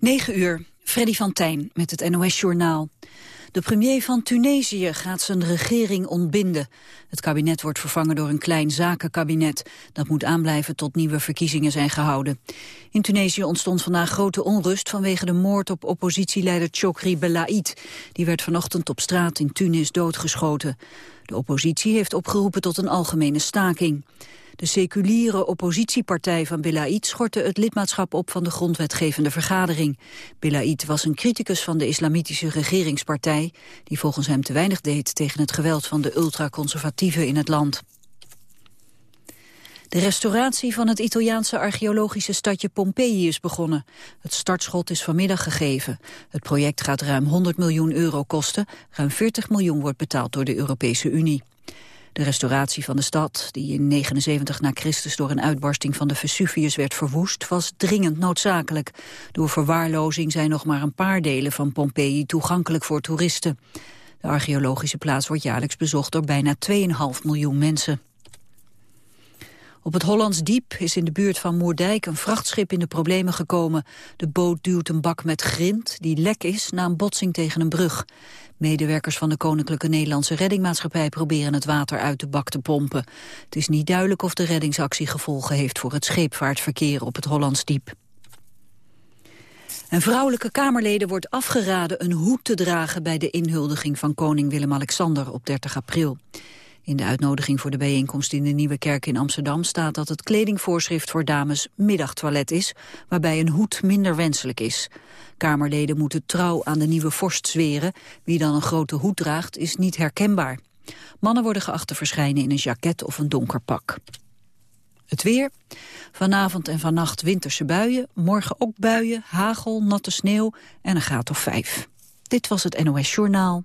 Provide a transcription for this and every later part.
9 uur, Freddy van Tijn met het NOS-journaal. De premier van Tunesië gaat zijn regering ontbinden. Het kabinet wordt vervangen door een klein zakenkabinet. Dat moet aanblijven tot nieuwe verkiezingen zijn gehouden. In Tunesië ontstond vandaag grote onrust vanwege de moord op oppositieleider Chokri Belaid. Die werd vanochtend op straat in Tunis doodgeschoten. De oppositie heeft opgeroepen tot een algemene staking. De seculiere oppositiepartij van Belaid schortte het lidmaatschap op van de grondwetgevende vergadering. Belaid was een criticus van de islamitische regeringspartij, die volgens hem te weinig deed tegen het geweld van de ultraconservatieven in het land. De restauratie van het Italiaanse archeologische stadje Pompeii is begonnen. Het startschot is vanmiddag gegeven. Het project gaat ruim 100 miljoen euro kosten. Ruim 40 miljoen wordt betaald door de Europese Unie. De restauratie van de stad, die in 79 na Christus door een uitbarsting van de Vesuvius werd verwoest, was dringend noodzakelijk. Door verwaarlozing zijn nog maar een paar delen van Pompeii toegankelijk voor toeristen. De archeologische plaats wordt jaarlijks bezocht door bijna 2,5 miljoen mensen. Op het Hollands Diep is in de buurt van Moerdijk een vrachtschip in de problemen gekomen. De boot duwt een bak met grind die lek is na een botsing tegen een brug. Medewerkers van de Koninklijke Nederlandse Reddingmaatschappij proberen het water uit de bak te pompen. Het is niet duidelijk of de reddingsactie gevolgen heeft voor het scheepvaartverkeer op het Hollands Diep. En vrouwelijke Kamerleden wordt afgeraden een hoed te dragen bij de inhuldiging van koning Willem-Alexander op 30 april. In de uitnodiging voor de bijeenkomst in de Nieuwe Kerk in Amsterdam staat dat het kledingvoorschrift voor dames middagtoilet is, waarbij een hoed minder wenselijk is. Kamerleden moeten trouw aan de nieuwe vorst zweren. Wie dan een grote hoed draagt is niet herkenbaar. Mannen worden geacht te verschijnen in een jacket of een donker pak. Het weer. Vanavond en vannacht winterse buien. Morgen ook buien, hagel, natte sneeuw en een graad of vijf. Dit was het NOS Journaal.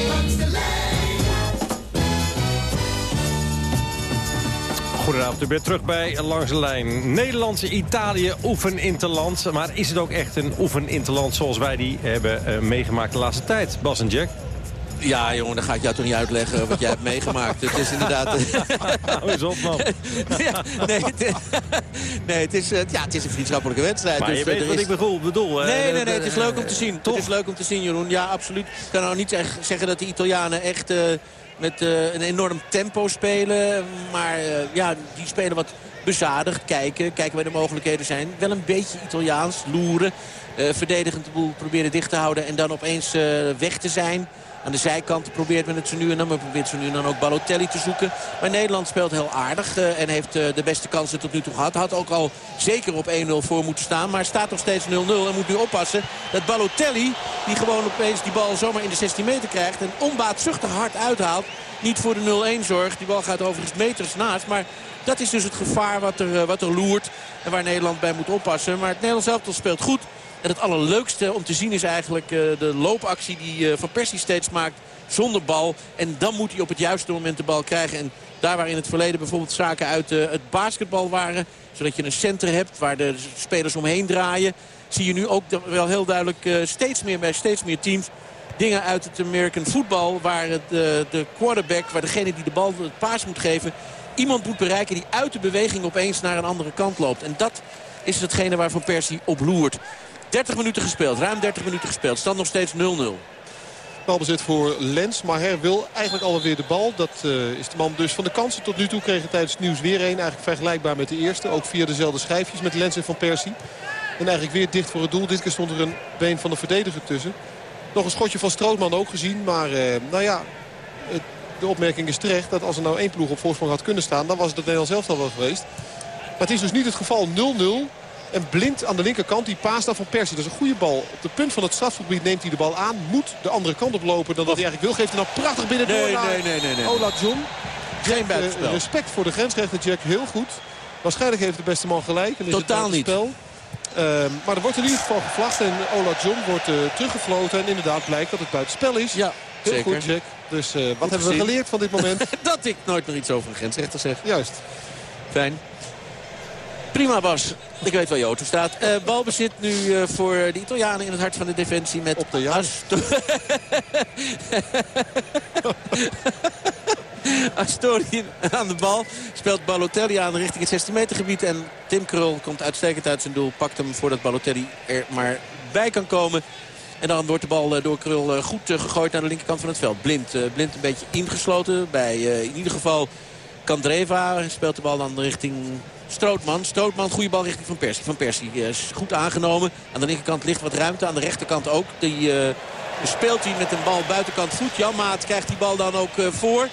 Goedenavond, u bent terug bij Langs de Lijn. Nederlandse Italië oefen interland. Maar is het ook echt een oefen interland zoals wij die hebben uh, meegemaakt de laatste tijd? Bas en Jack? Ja, jongen, dan ga ik jou toch niet uitleggen wat jij hebt meegemaakt. Het is inderdaad... Hou eens op, man. ja, nee, het is, nee het, is, eh, ja, het is een vriendschappelijke wedstrijd. Maar dus, je weet er wat is... ik bedoel. bedoel nee, nee, nee, het is leuk om te zien. Toch? Het is leuk om te zien, Jeroen. Ja, absoluut. Ik kan nou niet zeggen dat de Italianen echt... Uh, met uh, een enorm tempo spelen. Maar uh, ja, die spelen wat bezadigd. Kijken, kijken waar de mogelijkheden zijn. Wel een beetje Italiaans, loeren. Uh, verdedigend de boel proberen dicht te houden en dan opeens weg te zijn. Aan de zijkant probeert men het zo nu en dan. Maar probeert ze nu en dan ook Balotelli te zoeken. Maar Nederland speelt heel aardig. Uh, en heeft de beste kansen tot nu toe gehad. Had ook al zeker op 1-0 voor moeten staan. Maar staat nog steeds 0-0. En moet nu oppassen dat Balotelli, die gewoon opeens die bal zomaar in de 16 meter krijgt. En onbaatzuchtig hard uithaalt. Niet voor de 0-1 zorgt. Die bal gaat overigens meters naast. Maar dat is dus het gevaar wat er, uh, wat er loert. En waar Nederland bij moet oppassen. Maar het Nederlands elftal speelt goed. En het allerleukste om te zien is eigenlijk uh, de loopactie die uh, Van Persie steeds maakt zonder bal. En dan moet hij op het juiste moment de bal krijgen. En daar waar in het verleden bijvoorbeeld zaken uit het basketbal waren. Zodat je een center hebt waar de spelers omheen draaien. Zie je nu ook wel heel duidelijk steeds meer bij steeds meer teams dingen uit het American voetbal. Waar het, de quarterback, waar degene die de bal het paas moet geven... iemand moet bereiken die uit de beweging opeens naar een andere kant loopt. En dat is hetgene waar Van Persie op loert. 30 minuten gespeeld, ruim 30 minuten gespeeld. Stand nog steeds 0-0. Balbezit voor Lens. Maher wil eigenlijk alweer de bal. Dat uh, is de man dus van de kansen tot nu toe. Kregen tijdens het nieuws weer een. Eigenlijk vergelijkbaar met de eerste. Ook via dezelfde schijfjes met Lens en Van Persie. En eigenlijk weer dicht voor het doel. Dit keer stond er een been van de verdediger tussen. Nog een schotje van Strootman ook gezien. Maar eh, nou ja, het, de opmerking is terecht dat als er nou één ploeg op voorsprong had kunnen staan... dan was het het Nederlands elftal wel geweest. Maar het is dus niet het geval 0-0. En blind aan de linkerkant, die paas daar van Persie. Dat is een goede bal. Op de punt van het strafgebied neemt hij de bal aan. Moet de andere kant op lopen dan dat hij eigenlijk wil. Geeft hij nou prachtig binnen door Nee, naar nee, nee, nee, nee. Ola John. Geen eh, buitenspel. respect voor de grensrechter Jack, heel goed. Waarschijnlijk heeft de beste man gelijk. En is Totaal het niet. Ehm, maar er wordt in ieder geval gevlacht. En Ola John wordt eh, teruggefloten. En inderdaad blijkt dat het buitenspel is. Ja, Heel zeker. goed, Jack. Dus eh, wat hebben we geleerd van dit moment? Dat ik nooit meer iets over een grensrechter zeg. Juist. Fijn. Prima Bas. Ik weet waar je auto staat. Eh, balbezit nu voor de Italianen in het hart van de defensie met Op de juist. Asto- Astori aan de bal. Speelt Balotelli aan richting het 16 meter gebied. En Tim Krul komt uitstekend uit zijn doel. Pakt hem voordat Balotelli er maar bij kan komen. En dan wordt de bal eh, door Krul eh, goed eh, gegooid naar de linkerkant van het veld. Blind, blind een beetje ingesloten. Bij in ieder geval Kandreva speelt de bal dan richting Strootman. Strootman, goede bal richting Van Persie. Van Persie is goed aangenomen. Aan de linkerkant ligt wat ruimte. Aan de rechterkant ook. Die speelt hij met een bal buitenkant voet. Jan Maat krijgt die bal dan ook voor.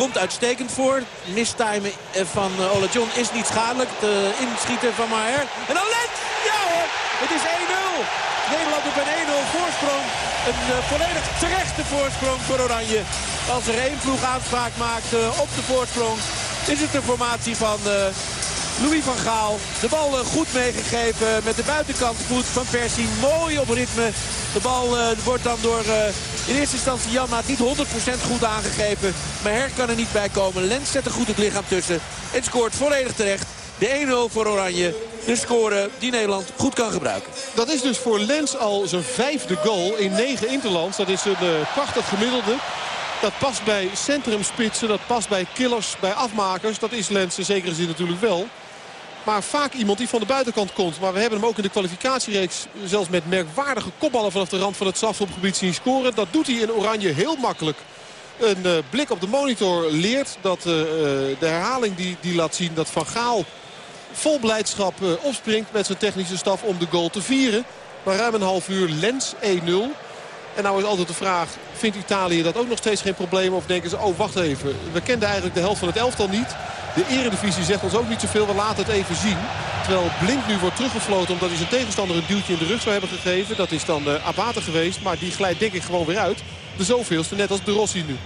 Komt uitstekend voor. Mistimen eh, van eh, Ola John is niet schadelijk. Eh, inschieten van Maher. En dan! Ja hoor! Het is 1-0. Nederland op een 1-0 voorsprong. Een eh, volledig terechte voorsprong voor Oranje. Als er één ploeg aanspraak maakt op de voorsprong... is het de formatie van Louis van Gaal. De bal eh, goed meegegeven met de buitenkant voet van Persie. Mooi op ritme. De bal eh, wordt dan door eh, in eerste instantie Janmaat niet 100% goed aangegeven. Maar Her kan er niet bij komen. Lens zet er goed het lichaam tussen. En scoort volledig terecht. De 1-0 voor Oranje. De score die Nederland goed kan gebruiken. Dat is dus voor Lens al zijn vijfde goal in negen interlands. Dat is een prachtig gemiddelde. Dat past bij centrumspitsen, dat past bij killers, bij afmakers. Dat is Lens in zekere zin natuurlijk wel. Maar vaak iemand die van de buitenkant komt. Maar we hebben hem ook in de kwalificatiereeks zelfs met merkwaardige kopballen vanaf de rand van het strafschopgebied zien scoren. Dat doet hij in Oranje heel makkelijk. Een eh, blik op de monitor leert dat eh, eh, de herhaling die, die laat zien dat Van Gaal vol blijdschap opspringt met zijn technische staf om de goal te vieren. Maar ruim een half uur Lens 1-0. En nou is altijd de vraag, vindt Italië dat ook nog steeds geen probleem? Of denken ze, oh wacht even, we kenden eigenlijk de helft van het elftal niet. De eredivisie zegt ons ook niet zoveel, we laten het even zien. Terwijl Blind nu wordt teruggefloten omdat hij zijn tegenstander een duwtje in de rug zou hebben gegeven. Dat is dan uh, geweest, maar die glijdt denk ik gewoon weer uit. De zoveelste, net als de Rossi nu.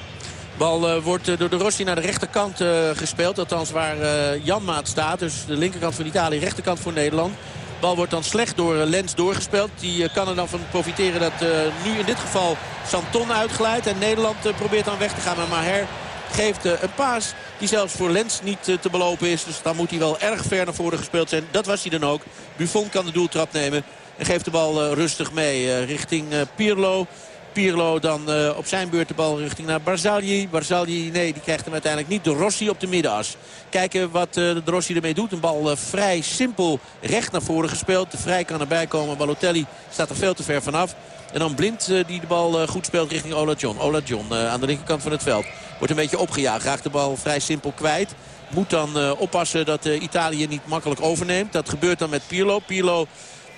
Bal uh, wordt uh, door de Rossi naar de rechterkant uh, gespeeld. Althans waar Janmaat staat. Dus de linkerkant van Italië, rechterkant voor Nederland. Bal wordt dan slecht door Lens doorgespeeld. Die kan er dan van profiteren dat nu in dit geval Santon uitglijdt. En Nederland probeert dan weg te gaan. Maar Maher geeft een paas die zelfs voor Lens niet te belopen is. Dus dan moet hij wel erg ver naar voren gespeeld zijn. Dat was hij dan ook. Buffon kan de doeltrap nemen. En geeft de bal rustig mee richting Pirlo. Pirlo dan op zijn beurt de bal richting naar Barzagli. Barzagli, nee, die krijgt hem uiteindelijk niet. De Rossi op de middenas. Kijken wat de Rossi ermee doet. Een bal vrij simpel recht naar voren gespeeld. De Vrij kan erbij komen. Balotelli staat er veel te ver vanaf. En dan Blind die de bal goed speelt richting Ola John. Ola John aan de linkerkant van het veld. Wordt een beetje opgejaagd. Raakt de bal vrij simpel kwijt. Moet dan oppassen dat Italië niet makkelijk overneemt. Dat gebeurt dan met Pirlo. Pirlo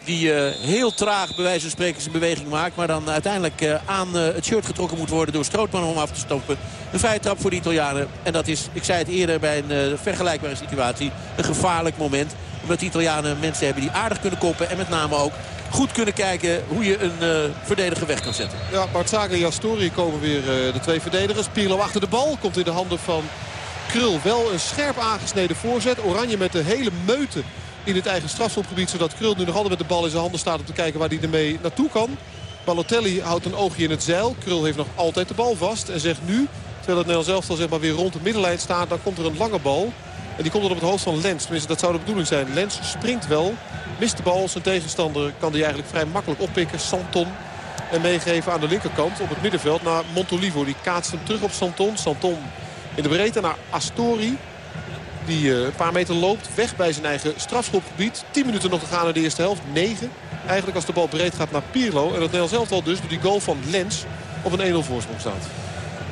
die uh, heel traag bij wijze van spreken zijn beweging maakt. Maar dan uiteindelijk aan het shirt getrokken moet worden door Strootman om af te stoppen. Een vrije trap voor de Italianen. En dat is, ik zei het eerder bij een vergelijkbare situatie, een gevaarlijk moment. Omdat de Italianen mensen hebben die aardig kunnen koppen. En met name ook goed kunnen kijken hoe je een verdediger weg kan zetten. Ja, Bartzagli en Astori komen weer de twee verdedigers. Pirlo achter de bal, komt in de handen van Krul. Wel een scherp aangesneden voorzet. Oranje met de hele meute in het eigen strafschopgebied. Zodat Krul nu nog altijd met de bal in zijn handen staat om te kijken waar hij ermee naartoe kan. Balotelli houdt een oogje in het zeil. Krul heeft nog altijd de bal vast en zegt nu, terwijl het Nederlands elftal zeg maar weer rond de middenlijn staat, dan komt er een lange bal. En die komt dan op het hoofd van Lens. Tenminste, dat zou de bedoeling zijn. Lens springt wel, mist de bal. Zijn tegenstander kan die eigenlijk vrij makkelijk oppikken. Santon. En meegeven aan de linkerkant op het middenveld naar Montolivo. Die kaatst hem terug op Santon. Santon in de breedte naar Astori. Die uh, een paar meter loopt. Weg bij zijn eigen strafschopgebied. 10 minuten nog te gaan in de eerste helft. 9. Eigenlijk als de bal breed gaat naar Pirlo. En dat Nederlands elftal dus door die goal van Lens op een 1-0 voorsprong staat.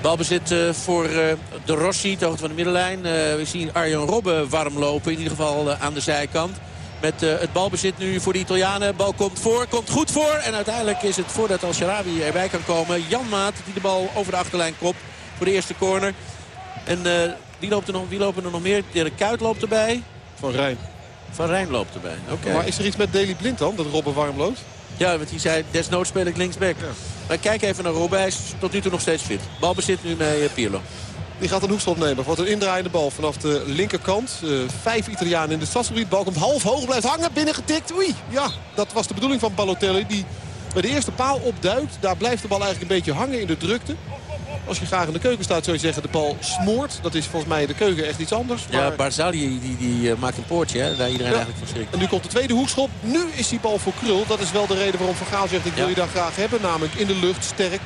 Balbezit uh, voor uh, de Rossi, de hoogte van de middenlijn. we zien Arjen Robben warm lopen. In ieder geval aan de zijkant. Met het balbezit nu voor de Italianen. Bal komt voor, komt goed voor. En uiteindelijk is het voordat Al-Sharawi erbij kan komen. Jan Maat die de bal over de achterlijn kopt voor de eerste corner. En uh, wie, loopt er nog, wie lopen er nog meer? De Kuit loopt erbij. Van Rijn. Van Rijn loopt erbij. Oké. Maar is er iets met Deli Blind dan, dat Robben warm loopt? Ja, want hij zei desnoods speel ik linksback. Ja. Maar kijk even naar Robben. Hij is tot nu toe nog steeds fit. Balbezit nu bij uh, Pirlo. Die gaat een hoekschop nemen. Wordt een indraaiende bal vanaf de linkerkant. Uh, vijf Italianen in de stadsgebied. Bal komt half hoog, blijft hangen, binnengetikt. Oei, ja, dat was de bedoeling van Balotelli. Die bij de eerste paal opduikt. Daar blijft de bal eigenlijk een beetje hangen in de drukte. Als je graag in de keuken staat zou je zeggen de bal smoort. Dat is volgens mij de keuken echt iets anders. Maar... Ja, Barzali die, die uh, maakt een poortje. Hè, daar iedereen ja. eigenlijk van schrikt. En nu komt de tweede hoekschop. Nu is die bal voor Krul. Dat is wel de reden waarom Van Gaal zegt ik wil ja. je daar graag hebben. Namelijk in de lucht, sterk.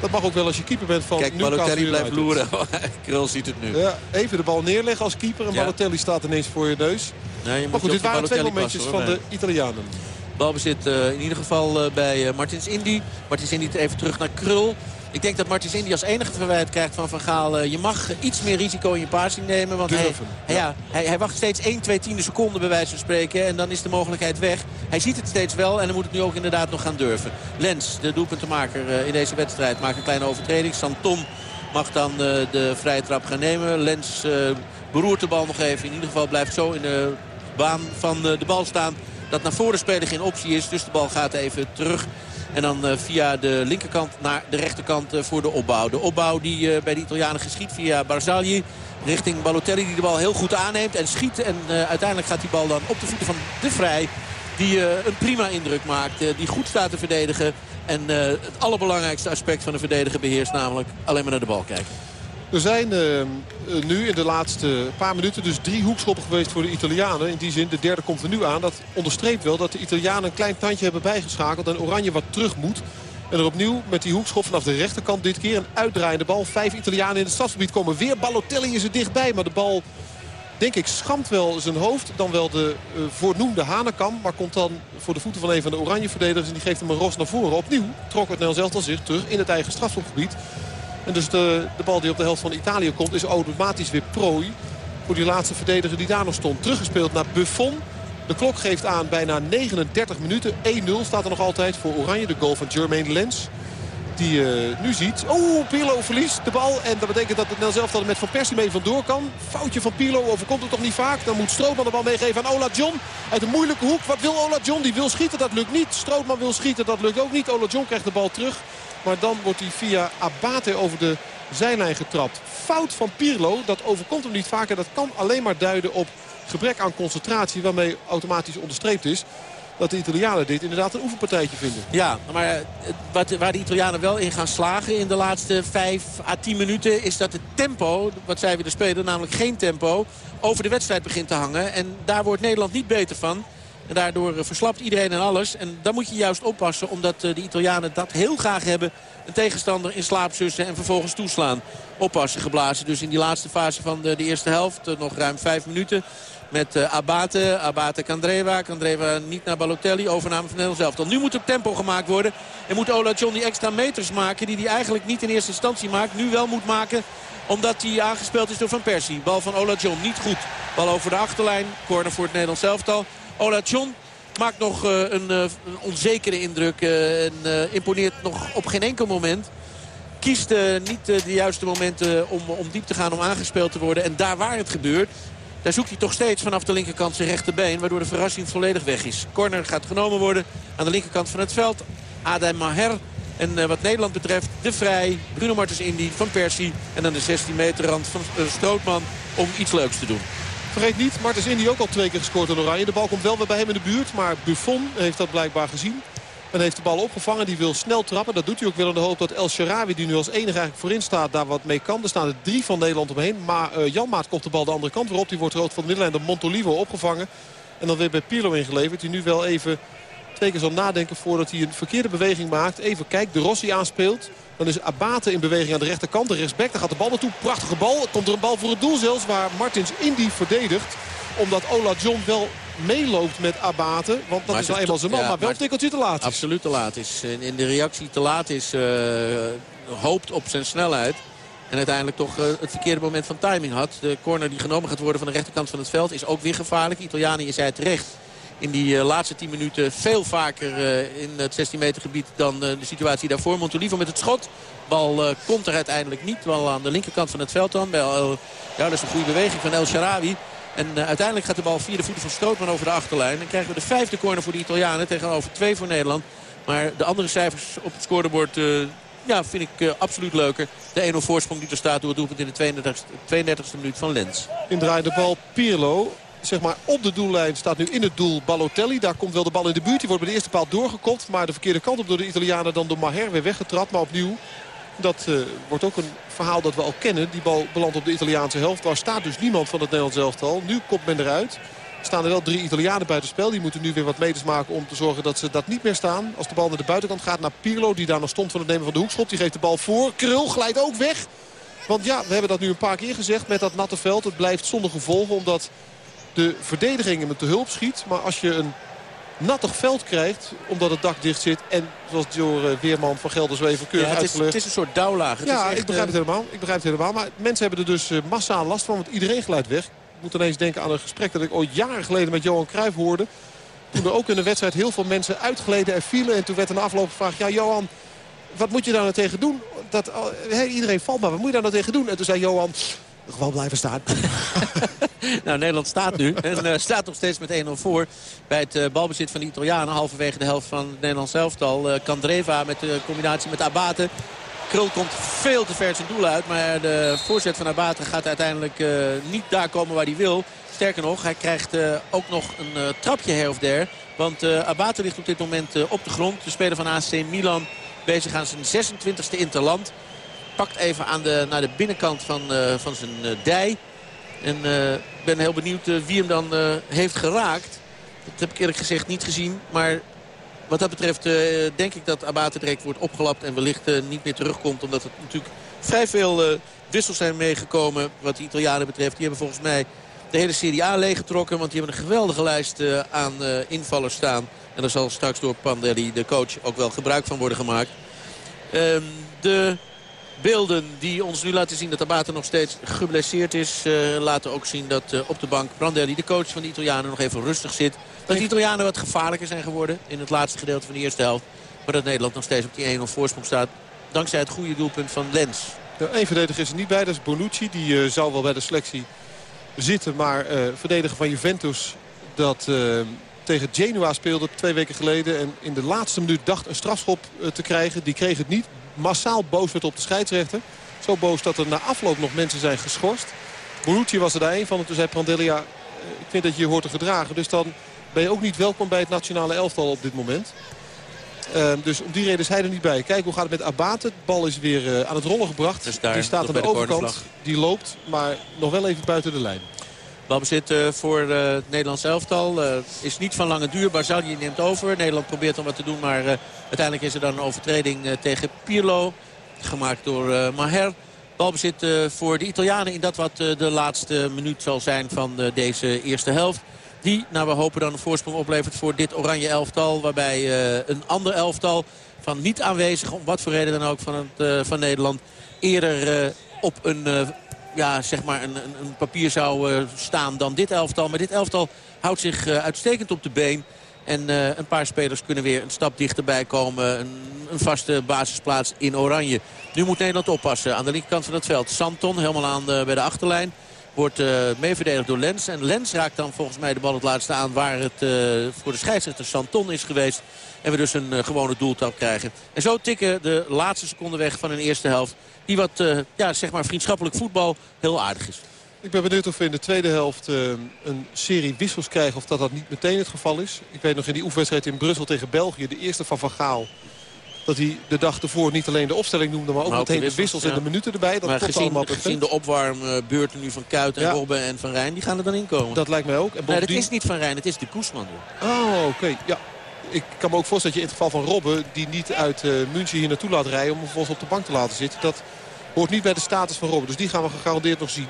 Dat mag ook wel als je keeper bent van Kijk, Balotelli blijft loeren. Krul ziet het nu. Ja, even de bal neerleggen als keeper. En ja. Balotelli staat ineens voor je neus. Nee, je maar goed, dit waren twee momentjes passen, van de Italianen. Balbezit uh, in ieder geval uh, bij uh, Martins Indy. Martins Indy even terug naar Krul. Ik denk dat Martins Indy als enige verwijt krijgt van Van Gaal... Uh, je mag iets meer risico in je passing nemen. Want hij, ja, hij, hij, wacht steeds 1, 2 tiende seconden bij wijze van spreken. En dan is de mogelijkheid weg. Hij ziet het steeds wel en dan moet het nu ook inderdaad nog gaan durven. Lens, de doelpuntenmaker uh, in deze wedstrijd, maakt een kleine overtreding. Santon mag dan uh, de vrije trap gaan nemen. Lens beroert de bal nog even. In ieder geval blijft zo in de baan van de bal staan. Dat naar voren spelen geen optie is. Dus de bal gaat even terug en dan uh, via de linkerkant naar de rechterkant uh, voor de opbouw. De opbouw die uh, bij de Italianen geschiet via Barzagli. Richting Balotelli die de bal heel goed aanneemt en schiet. En uiteindelijk gaat die bal dan op de voeten van De Vrij. Die een prima indruk maakt. die goed staat te verdedigen. En het allerbelangrijkste aspect van de verdediger beheerst. Namelijk alleen maar naar de bal kijken. Er zijn uh, nu in de laatste paar minuten dus drie hoekschoppen geweest voor de Italianen. In die zin, de derde komt er nu aan. Dat onderstreept wel dat de Italianen een klein tandje hebben bijgeschakeld. En Oranje wat terug moet. En er opnieuw met die hoekschop vanaf de rechterkant dit keer een uitdraaiende bal. Vijf Italianen in het stadsgebied komen weer. Balotelli is er dichtbij, maar de bal denk ik schamt wel zijn hoofd. Dan wel de uh, voornoemde Hanekam. Maar komt dan voor de voeten van een van de oranje verdedigers. En die geeft hem een ros naar voren. Opnieuw trok het Nederlands zelf zich terug in het eigen strafschopgebied. En dus de, de bal die op de helft van Italië komt is automatisch weer prooi. Voor die laatste verdediger die daar nog stond. Teruggespeeld naar Buffon. De klok geeft aan bijna 39 minuten. 1-0 staat er nog altijd voor Oranje. De goal van Jermaine Lens. Die uh, nu ziet. Oh, Pirlo verliest de bal. En dat betekent dat het Nel zelf er met Van Persie mee vandoor kan. Foutje van Pirlo overkomt het toch niet vaak. Dan moet Strootman de bal meegeven aan Ola John. Uit een moeilijke hoek. Wat wil Ola John? Die wil schieten. Dat lukt niet. Strootman wil schieten. Dat lukt ook niet. Ola John krijgt de bal terug. Maar dan wordt hij via Abate over de zijlijn getrapt. Fout van Pirlo, dat overkomt hem niet vaker. Dat kan alleen maar duiden op gebrek aan concentratie waarmee automatisch onderstreept is dat de Italianen dit inderdaad een oefenpartijtje vinden. Ja, maar eh, wat, waar de Italianen wel in gaan slagen in de laatste 5 à 10 minuten... is dat het tempo, wat zij willen spelen, namelijk geen tempo... over de wedstrijd begint te hangen. En daar wordt Nederland niet beter van. En daardoor eh, verslapt iedereen en alles. En dan moet je juist oppassen, omdat eh, de Italianen dat heel graag hebben. Een tegenstander in slaap zussen en vervolgens toeslaan. Oppassen geblazen dus in die laatste fase van de, de eerste helft. Eh, nog ruim vijf minuten met Abate. Abate Candreva. Candreva niet naar Balotelli. Overname van Nederland zelf. Dan nu moet er tempo gemaakt worden. En moet Ola John die extra meters maken. Die hij eigenlijk niet in eerste instantie maakt. Nu wel moet maken omdat hij aangespeeld is door Van Persie. Bal van Ola John niet goed. Bal over de achterlijn. Corner voor het Nederlands elftal. Ola maakt nog uh, een, uh, een, onzekere indruk. Uh, en imponeert nog op geen enkel moment. Kiest niet de juiste momenten om, om diep te gaan, om aangespeeld te worden. En daar waar het gebeurt, daar zoekt hij toch steeds vanaf de linkerkant zijn rechterbeen. Waardoor de verrassing volledig weg is. Corner gaat genomen worden aan de linkerkant van het veld. Adem Maher. En wat Nederland betreft, De Vrij, Bruno Martens Indy, Van Persie. En dan de 16 meter rand van Strootman om iets leuks te doen. Vergeet niet, Martens Indy ook al twee keer gescoord in Oranje. De bal komt wel weer bij hem in de buurt. Maar Buffon heeft dat blijkbaar gezien. En heeft de bal opgevangen. Die wil snel trappen. Dat doet hij ook wel in de hoop dat El Sharawi, die nu als enige eigenlijk voorin staat, daar wat mee kan. Er staan er drie van Nederland omheen. Maar uh, Jan Maat komt de bal de andere kant weer op. Die wordt rood van de middenlijn door Montolivo opgevangen. En dan weer bij Pirlo ingeleverd. Die nu wel even twee keer zal nadenken voordat hij een verkeerde beweging maakt. Even kijkt, de Rossi aanspeelt. Dan is Abate in beweging aan de rechterkant. De rechtsback, daar gaat de bal naartoe. Prachtige bal. Komt er een bal voor het doel zelfs waar Martins Indy verdedigt. Omdat Ola John wel meeloopt met Abate. Want dat is nou eenmaal zijn man. Ja, maar wel een tikkeltje te laat is. Absoluut te laat is. In de reactie te laat is. Uh, hoopt op zijn snelheid. En uiteindelijk toch uh, het verkeerde moment van timing had. De corner die genomen gaat worden van de rechterkant van het veld is ook weer gevaarlijk. Italianen, je zei terecht in die uh, laatste 10 minuten veel vaker uh, in het 16 meter gebied dan uh, de situatie daarvoor. Montolivo met het schot. Bal komt er uiteindelijk niet. Wel aan de linkerkant van het veld dan. Ja, dat is een goede beweging van El Sharawi. En uiteindelijk gaat de bal via de voeten van Strootman over de achterlijn. En krijgen we de vijfde corner voor de Italianen tegenover twee voor Nederland. Maar de andere cijfers op het scorebord ja, vind ik absoluut leuker. De 1-0 voorsprong die er staat door het doelpunt in de 32e, 32e minuut van Lens. Indraai de bal Pirlo. Zeg maar op de doellijn staat nu in het doel Balotelli. Daar komt wel de bal in de buurt. Die wordt bij de eerste paal doorgekopt. Maar de verkeerde kant op door de Italianen dan door Maher weer weggetrapt. Maar opnieuw, dat uh, wordt ook een verhaal dat we al kennen. Die bal belandt op de Italiaanse helft. Waar staat dus niemand van het Nederlands elftal. Nu komt men eruit staan er wel drie Italianen buiten spel. Die moeten nu weer wat meters maken om te zorgen dat ze dat niet meer staan. Als de bal naar de buitenkant gaat naar Pirlo. Die daar nog stond van het nemen van de hoekschop. Die geeft de bal voor. Krul glijdt ook weg. Want ja, we hebben dat nu een paar keer gezegd met dat natte veld. Het blijft zonder gevolgen omdat de verdediging hem te hulp schiet. Maar als je een nattig veld krijgt, omdat het dak dicht zit. En zoals door uh, Weerman van Gelder zo even keurig ja, het is, uitgelegd. Het is een soort douwlaag. ja, echt, ik begrijp het helemaal. Ik begrijp het helemaal. Maar mensen hebben er dus uh, massaal last van, want iedereen glijdt weg moet ineens denken aan een gesprek dat ik ooit jaren geleden met Johan Cruijff hoorde. Toen er ook in de wedstrijd heel veel mensen uitgleden en vielen. En toen werd een afloop gevraagd, ja Johan, wat moet je daar nou tegen doen? Dat, iedereen valt maar, wat moet je daar nou tegen doen? En toen zei Johan, gewoon blijven staan. nou, Nederland staat nu. En uh, staat nog steeds met 1-0 voor. Bij het uh, balbezit van de Italianen. Halverwege de helft van het Nederlands elftal. Uh, Kandreva met de combinatie met Abate. Krul komt veel te ver zijn doel uit. Maar de voorzet van Abate gaat uiteindelijk niet daar komen waar hij wil. Sterker nog, hij krijgt ook nog een trapje her of der. Want Abate ligt op dit moment op de grond. De speler van AC Milan bezig aan zijn 26e interland. Pakt even aan de, naar de binnenkant van, van zijn dij. En ik ben heel benieuwd wie hem dan heeft geraakt. Dat heb ik eerlijk gezegd niet gezien. Maar wat dat betreft denk ik dat Abate direct wordt opgelapt en wellicht niet meer terugkomt. Omdat het natuurlijk vrij veel wissels zijn meegekomen wat de Italianen betreft. Die hebben volgens mij de hele Serie A leeggetrokken. Want die hebben een geweldige lijst aan invallers staan. En er zal straks door Pandelli, de coach, ook wel gebruik van worden gemaakt. Ehm, de beelden die ons nu laten zien dat Abate nog steeds geblesseerd is... laten ook zien dat op de bank Prandelli, de coach van de Italianen, nog even rustig zit... Dat de Italianen wat gevaarlijker zijn geworden in het laatste gedeelte van de eerste helft. Maar dat Nederland nog steeds op die 1-0 voorsprong staat. Dankzij het goede doelpunt van Lens. Eén verdediger is er niet bij, dat is Bonucci. Die uh, zou wel bij de selectie zitten. Maar verdediger van Juventus dat tegen Genoa speelde twee weken geleden. En in de laatste minuut dacht een strafschop te krijgen. Die kreeg het niet. Massaal boos werd op de scheidsrechter. Zo boos dat er na afloop nog mensen zijn geschorst. Bonucci was er daar een van. En toen zei Prandelia, ik vind dat je je hoort te gedragen. Dus dan ben je ook niet welkom bij het nationale elftal op dit moment. Uh, dus om die reden is hij er niet bij. Kijk hoe gaat het met Abate. De bal is weer uh, aan het rollen gebracht. Dus daar, die staat aan de, de overkant. Die loopt, maar nog wel even buiten de lijn. Balbezit uh, voor het Nederlands elftal. is niet van lange duur. Barzagli neemt over. Nederland probeert om wat te doen. Maar uiteindelijk is er dan een overtreding tegen Pirlo. Gemaakt door Maher. Balbezit voor de Italianen in dat wat de laatste minuut zal zijn van deze eerste helft. Die, nou we hopen dan een voorsprong oplevert voor dit oranje elftal. Waarbij een ander elftal van niet aanwezig, om wat voor reden dan ook van, het, van Nederland... eerder op een, ja, zeg maar een, een papier zou staan dan dit elftal. Maar dit elftal houdt zich uitstekend op de been. En een paar spelers kunnen weer een stap dichterbij komen. Een, een, vaste basisplaats in oranje. Nu moet Nederland oppassen aan de linkerkant van het veld. Santon helemaal aan bij de achterlijn. Wordt uh, mee verdedigd door Lens. En Lens raakt dan volgens mij de bal het laatste aan waar het uh, voor de scheidsrechter Santon is geweest. En we dus een uh, gewone doeltap krijgen. En zo tikken de laatste seconden weg van een eerste helft. Die wat ja, zeg maar vriendschappelijk voetbal heel aardig is. Ik ben benieuwd of we in de tweede helft een serie wissels krijgen. Of dat dat niet meteen het geval is. Ik weet nog in die oefenwedstrijd in Brussel tegen België. De eerste van Van Gaal dat hij de dag ervoor niet alleen de opstelling noemde... maar ook meteen de wissels, en de minuten erbij. Dat maar gezien, gezien de opwarmbeurten nu van Kuit en ja. Robben en Van Rijn... die gaan er dan in komen. Dat lijkt mij ook. En nee, het is niet Van Rijn, het is de Koesman. Oh, oké. Ja. Ik kan me ook voorstellen dat je in het geval van Robben... die niet uit uh, München hier naartoe laat rijden... om hem vervolgens op de bank te laten zitten. Dat hoort niet bij de status van Robben. Dus die gaan we gegarandeerd nog zien.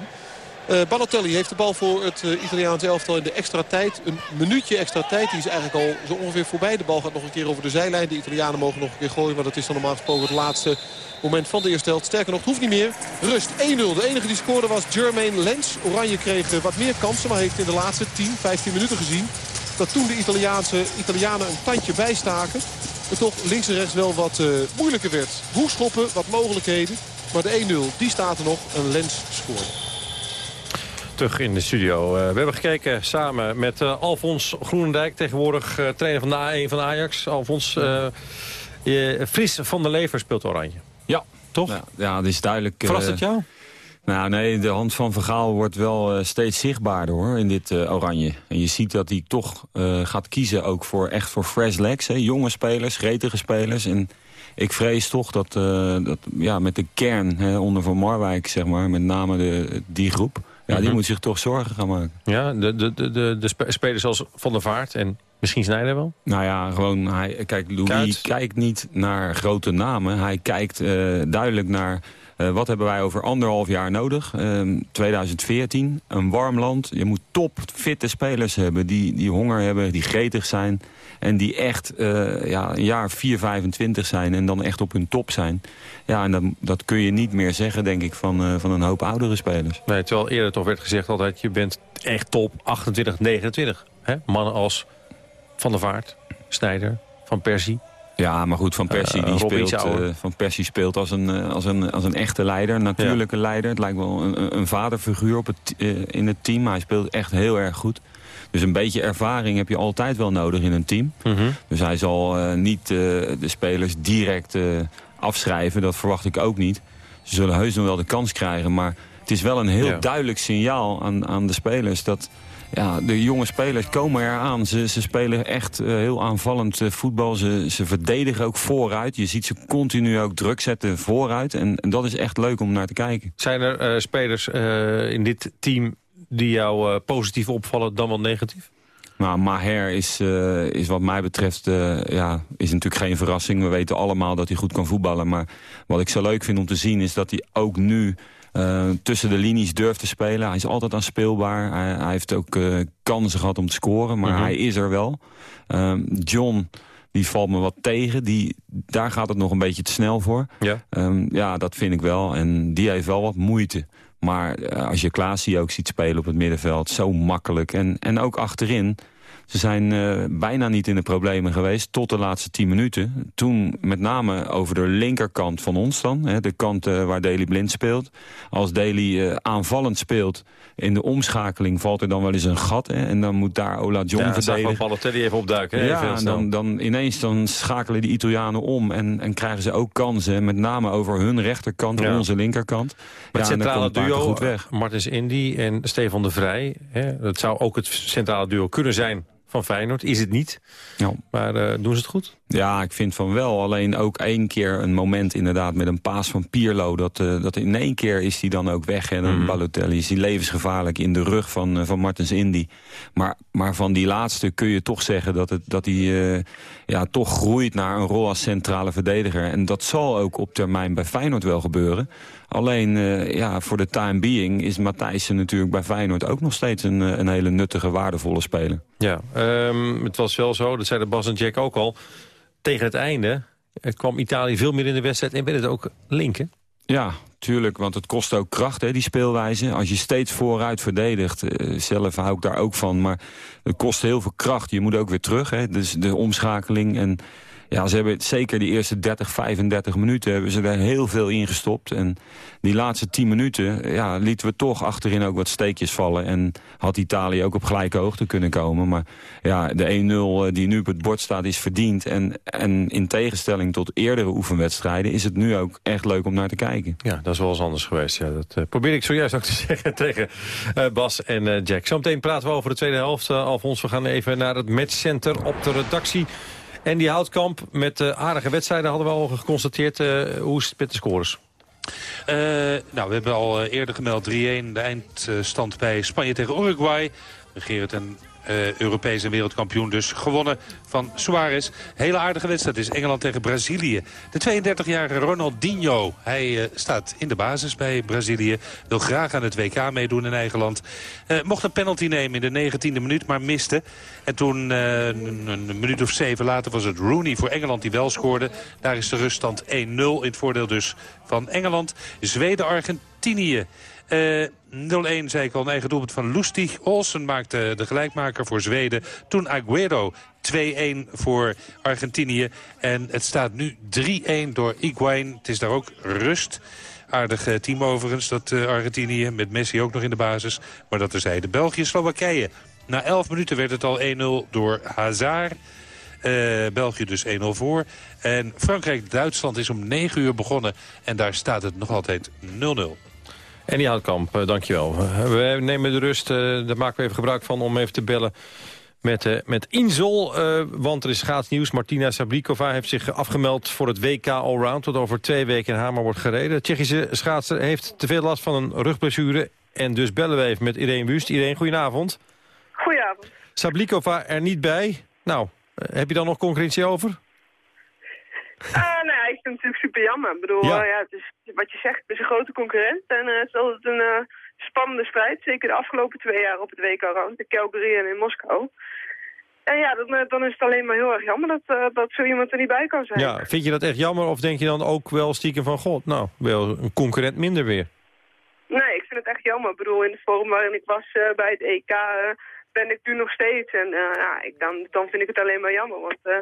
Uh, Balotelli heeft de bal voor het uh, Italiaanse elftal in de extra tijd. Een minuutje extra tijd. Die is eigenlijk al zo ongeveer voorbij. De bal gaat nog een keer over de zijlijn. De Italianen mogen nog een keer gooien. Maar dat is dan normaal gesproken het laatste moment van de eerste helft. Sterker nog, het hoeft niet meer. Rust 1-0. De enige die scoorde was Jermaine Lens. Oranje kreeg wat meer kansen. Maar heeft in de laatste 10, 15 minuten gezien dat toen de Italiaanse, Italianen een tandje bijstaken... het toch links en rechts wel wat moeilijker werd. Hoekschoppen, wat mogelijkheden. Maar de 1-0, die staat er nog. Een Lens scoorde. Terug in de studio. Uh, we hebben gekeken samen met uh, Alfons Groenendijk, tegenwoordig uh, trainer van de A1 van Ajax. Alfons, Fris van der Lever speelt oranje. Ja. Toch? Ja, ja dat is duidelijk. Verrast het jou? Nou nee, de hand van Vergaal wordt wel uh, steeds zichtbaarder hoor, in dit uh, oranje. En je ziet dat hij toch uh, gaat kiezen ook voor echt voor fresh legs. Hè? Jonge spelers, gretige spelers. En ik vrees toch dat, dat ja, met de kern hè, onder Van Marwijk, zeg maar, met name de, die groep... Ja, die -hmm. moet zich toch zorgen gaan maken. Ja, de, de, de, de, spelers zoals Van der Vaart en misschien Snijder wel? Nou ja, gewoon, hij, kijk, Louis kijkt niet naar grote namen. Hij kijkt duidelijk naar... Uh, wat hebben wij over anderhalf jaar nodig? Uh, 2014, een warm land. Je moet top fitte spelers hebben die, die honger hebben, die gretig zijn. En die echt uh, ja, een jaar 4, 25 zijn en dan echt op hun top zijn. Ja, en dat, dat kun je niet meer zeggen, denk ik, van, uh, van een hoop oudere spelers. Nee, terwijl eerder toch werd gezegd altijd, je bent echt top 28, 29. Hè? Mannen als Van der Vaart, Snijder, Van Persie. Ja, maar goed, Van Persie, die speelt, uh, van Persie speelt als een, uh, als, een, als een echte leider. Een natuurlijke ja. leider. Het lijkt wel een, een vaderfiguur op het, in het team. Hij speelt echt heel erg goed. Dus een beetje ervaring heb je altijd wel nodig in een team. Mm -hmm. Dus hij zal niet de spelers direct afschrijven. Dat verwacht ik ook niet. Ze zullen heus nog wel de kans krijgen. Maar het is wel een heel ja. duidelijk signaal aan, aan de spelers... dat ja, de jonge spelers komen eraan. Ze, ze spelen echt uh, heel aanvallend uh, voetbal. Ze, ze verdedigen ook vooruit. Je ziet ze continu ook druk zetten vooruit. En, en dat is echt leuk om naar te kijken. Zijn er uh, spelers in dit team die jou positief opvallen dan wel negatief? Nou, Maher is, is wat mij betreft ja, is natuurlijk geen verrassing. We weten allemaal dat hij goed kan voetballen. Maar wat ik zo leuk vind om te zien is dat hij ook nu... Uh, tussen de linies durft te spelen. Hij is altijd aanspeelbaar. Hij, hij heeft ook kansen gehad om te scoren, maar mm -hmm. hij is er wel. John die valt me wat tegen. Die, daar gaat het nog een beetje te snel voor. Ja, um, ja dat vind ik wel. En die heeft wel wat moeite. Maar uh, als je Klaasie ook ziet spelen op het middenveld, zo makkelijk. En, en ook achterin, ze zijn uh, bijna niet in de problemen geweest tot de laatste tien minuten. Toen met name over de linkerkant van ons dan, hè, de kant uh, waar Daley blind speelt. Als Daley uh, aanvallend speelt in de omschakeling valt er dan wel eens een gat. Hè, en dan moet daar Ola John ja, verdedigen. Balotelli even opduiken. Hè, ja, en dan, dan ineens dan schakelen die Italianen om en, en krijgen ze ook kansen. Met name over hun rechterkant en ja. onze linkerkant. Maar ja, het centrale duo, goed weg. Martens Indy en Stefan de Vrij. Hè, dat zou ook het centrale duo kunnen zijn van Feyenoord. Is het niet. Ja. Maar uh, doen ze het goed? Ja, ik vind van wel. Alleen ook één keer een moment inderdaad met een paas van Pierlo. Dat, uh, dat in één keer is hij dan ook weg. En dan mm. Balotelli is hij levensgevaarlijk in de rug van, uh, van Martens Indy. Maar, maar van die laatste kun je toch zeggen dat, het, dat hij ja, toch groeit naar een rol als centrale verdediger. En dat zal ook op termijn bij Feyenoord wel gebeuren. Alleen uh, ja, voor de time being is Matthijssen natuurlijk bij Feyenoord ook nog steeds een, een hele nuttige, waardevolle speler. Ja, um, het was wel zo, dat zeiden Bas en Jack ook al. Tegen het einde kwam Italië veel meer in de wedstrijd en werd het ook linken. Ja, tuurlijk, want het kost ook kracht, hè, die speelwijze. Als je steeds vooruit verdedigt, zelf hou ik daar ook van. Maar het kost heel veel kracht. Je moet ook weer terug, hè, dus de omschakeling en... Ja, ze hebben zeker die eerste 30, 35 minuten hebben ze er heel veel in gestopt. En die laatste 10 minuten ja, lieten we toch achterin ook wat steekjes vallen. En had Italië ook op gelijke hoogte kunnen komen. Maar ja, de 1-0 die nu op het bord staat is verdiend. En, en in tegenstelling tot eerdere oefenwedstrijden is het nu ook echt leuk om naar te kijken. Ja, dat is wel eens anders geweest. Ja, dat uh, probeer ik zojuist ook te zeggen tegen uh, Bas en Jack. Zometeen praten we over de tweede helft. Alfons, we gaan even naar het matchcenter op de redactie. En die Houtkamp met uh, aardige wedstrijden hadden we al geconstateerd. Uh, hoe is het met de scores? Uh, nou, we hebben al eerder gemeld 3-1 de eindstand bij Spanje tegen Uruguay. Gerrit en uh, Europees en wereldkampioen dus gewonnen van Suarez. Hele aardige wedstrijd is Engeland tegen Brazilië. De 32-jarige Ronaldinho, hij uh, staat in de basis bij Brazilië. Wil graag aan het WK meedoen in eigen land. Uh, mocht een penalty nemen in de 19e minuut, maar miste. En toen, een, een, minuut of zeven later, was het Rooney voor Engeland die wel scoorde. Daar is de ruststand 1-0 in het voordeel dus van Engeland. Zweden-Argentinië. Argentinië. 0-1 zei ik al, een eigen doelpunt van Lustig. Olsen maakte de gelijkmaker voor Zweden. Toen Aguero 2-1 voor Argentinië. En het staat nu 3-1 door Higuain. Het is daar ook rust. Aardig eh, team overigens, dat uh, Argentinië. Met Messi ook nog in de basis. Maar dat hij. De België-Slowakije. Na 11 minuten werd het al 1-0 door Hazard. Uh, België dus 1-0 voor. En Frankrijk-Duitsland is om 9 uur begonnen. En daar staat het nog altijd 0-0. En die Houtkamp, uh, dankjewel. we nemen de rust, uh, daar maken we even gebruik van om even te bellen met, uh, met Insel. want er is schaatsnieuws. Martina Sablikova heeft zich afgemeld voor het WK Allround... dat over twee weken in Hamer wordt gereden. De Tsjechische schaatser heeft te veel last van een rugblessure... en dus bellen we even met Irene Wust. Irene, goedenavond. Goedenavond. Sablikova er niet bij. Nou, heb je dan nog concurrentie over? Uh, vind het natuurlijk super jammer. Ik bedoel, ja. Uh, ja, het is, wat je zegt, het is een grote concurrent. En uh, het is altijd een uh, spannende strijd. Zeker de afgelopen twee jaar op het WK Round. In Calgary en in Moskou. En ja, dan, dan is het alleen maar heel erg jammer dat, dat zo iemand er niet bij kan zijn. Ja, vind je dat echt jammer of denk je dan ook wel stiekem van... God, nou, wel een concurrent minder weer? Nee, ik vind het echt jammer. Ik bedoel, in de vorm waarin ik was bij het EK ben ik nu nog steeds. En uh, ja, ik dan, dan vind ik het alleen maar jammer. Want uh,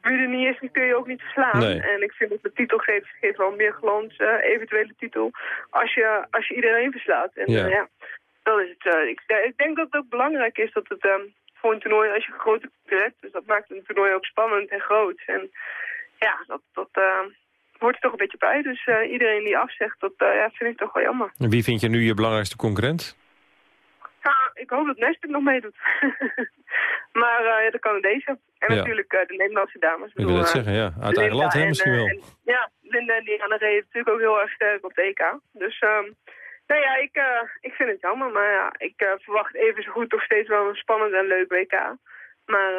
wie er niet is, die kun je ook niet verslaan. Nee. En ik vind dat de titel geeft, geeft wel meer glans, uh, eventuele titel, als je, als je iedereen verslaat. En Ja. ja, dat is het. ik, ik denk dat het ook belangrijk is dat het um, voor een toernooi, als je een grote concurrent, dus dat maakt een toernooi ook spannend en groot. En ja, dat, dat hoort er toch een beetje bij. Dus iedereen die afzegt, dat ja, vind ik toch wel jammer. En wie vind je nu je belangrijkste concurrent? Ja, ik hoop dat Nesbit nog meedoet. maar uh, ja, de Canadezen. En Ja. natuurlijk uh, de Nederlandse dames. Ik wil het zeggen, ja. Uit eigen land, hè, misschien wel. En, ja, Linda en Diana reden natuurlijk ook heel erg sterk op de EK. Dus um, nou ja, ik, uh, ik vind het jammer. Maar ja, ik verwacht even zo goed nog steeds wel een spannend en leuk WK. Maar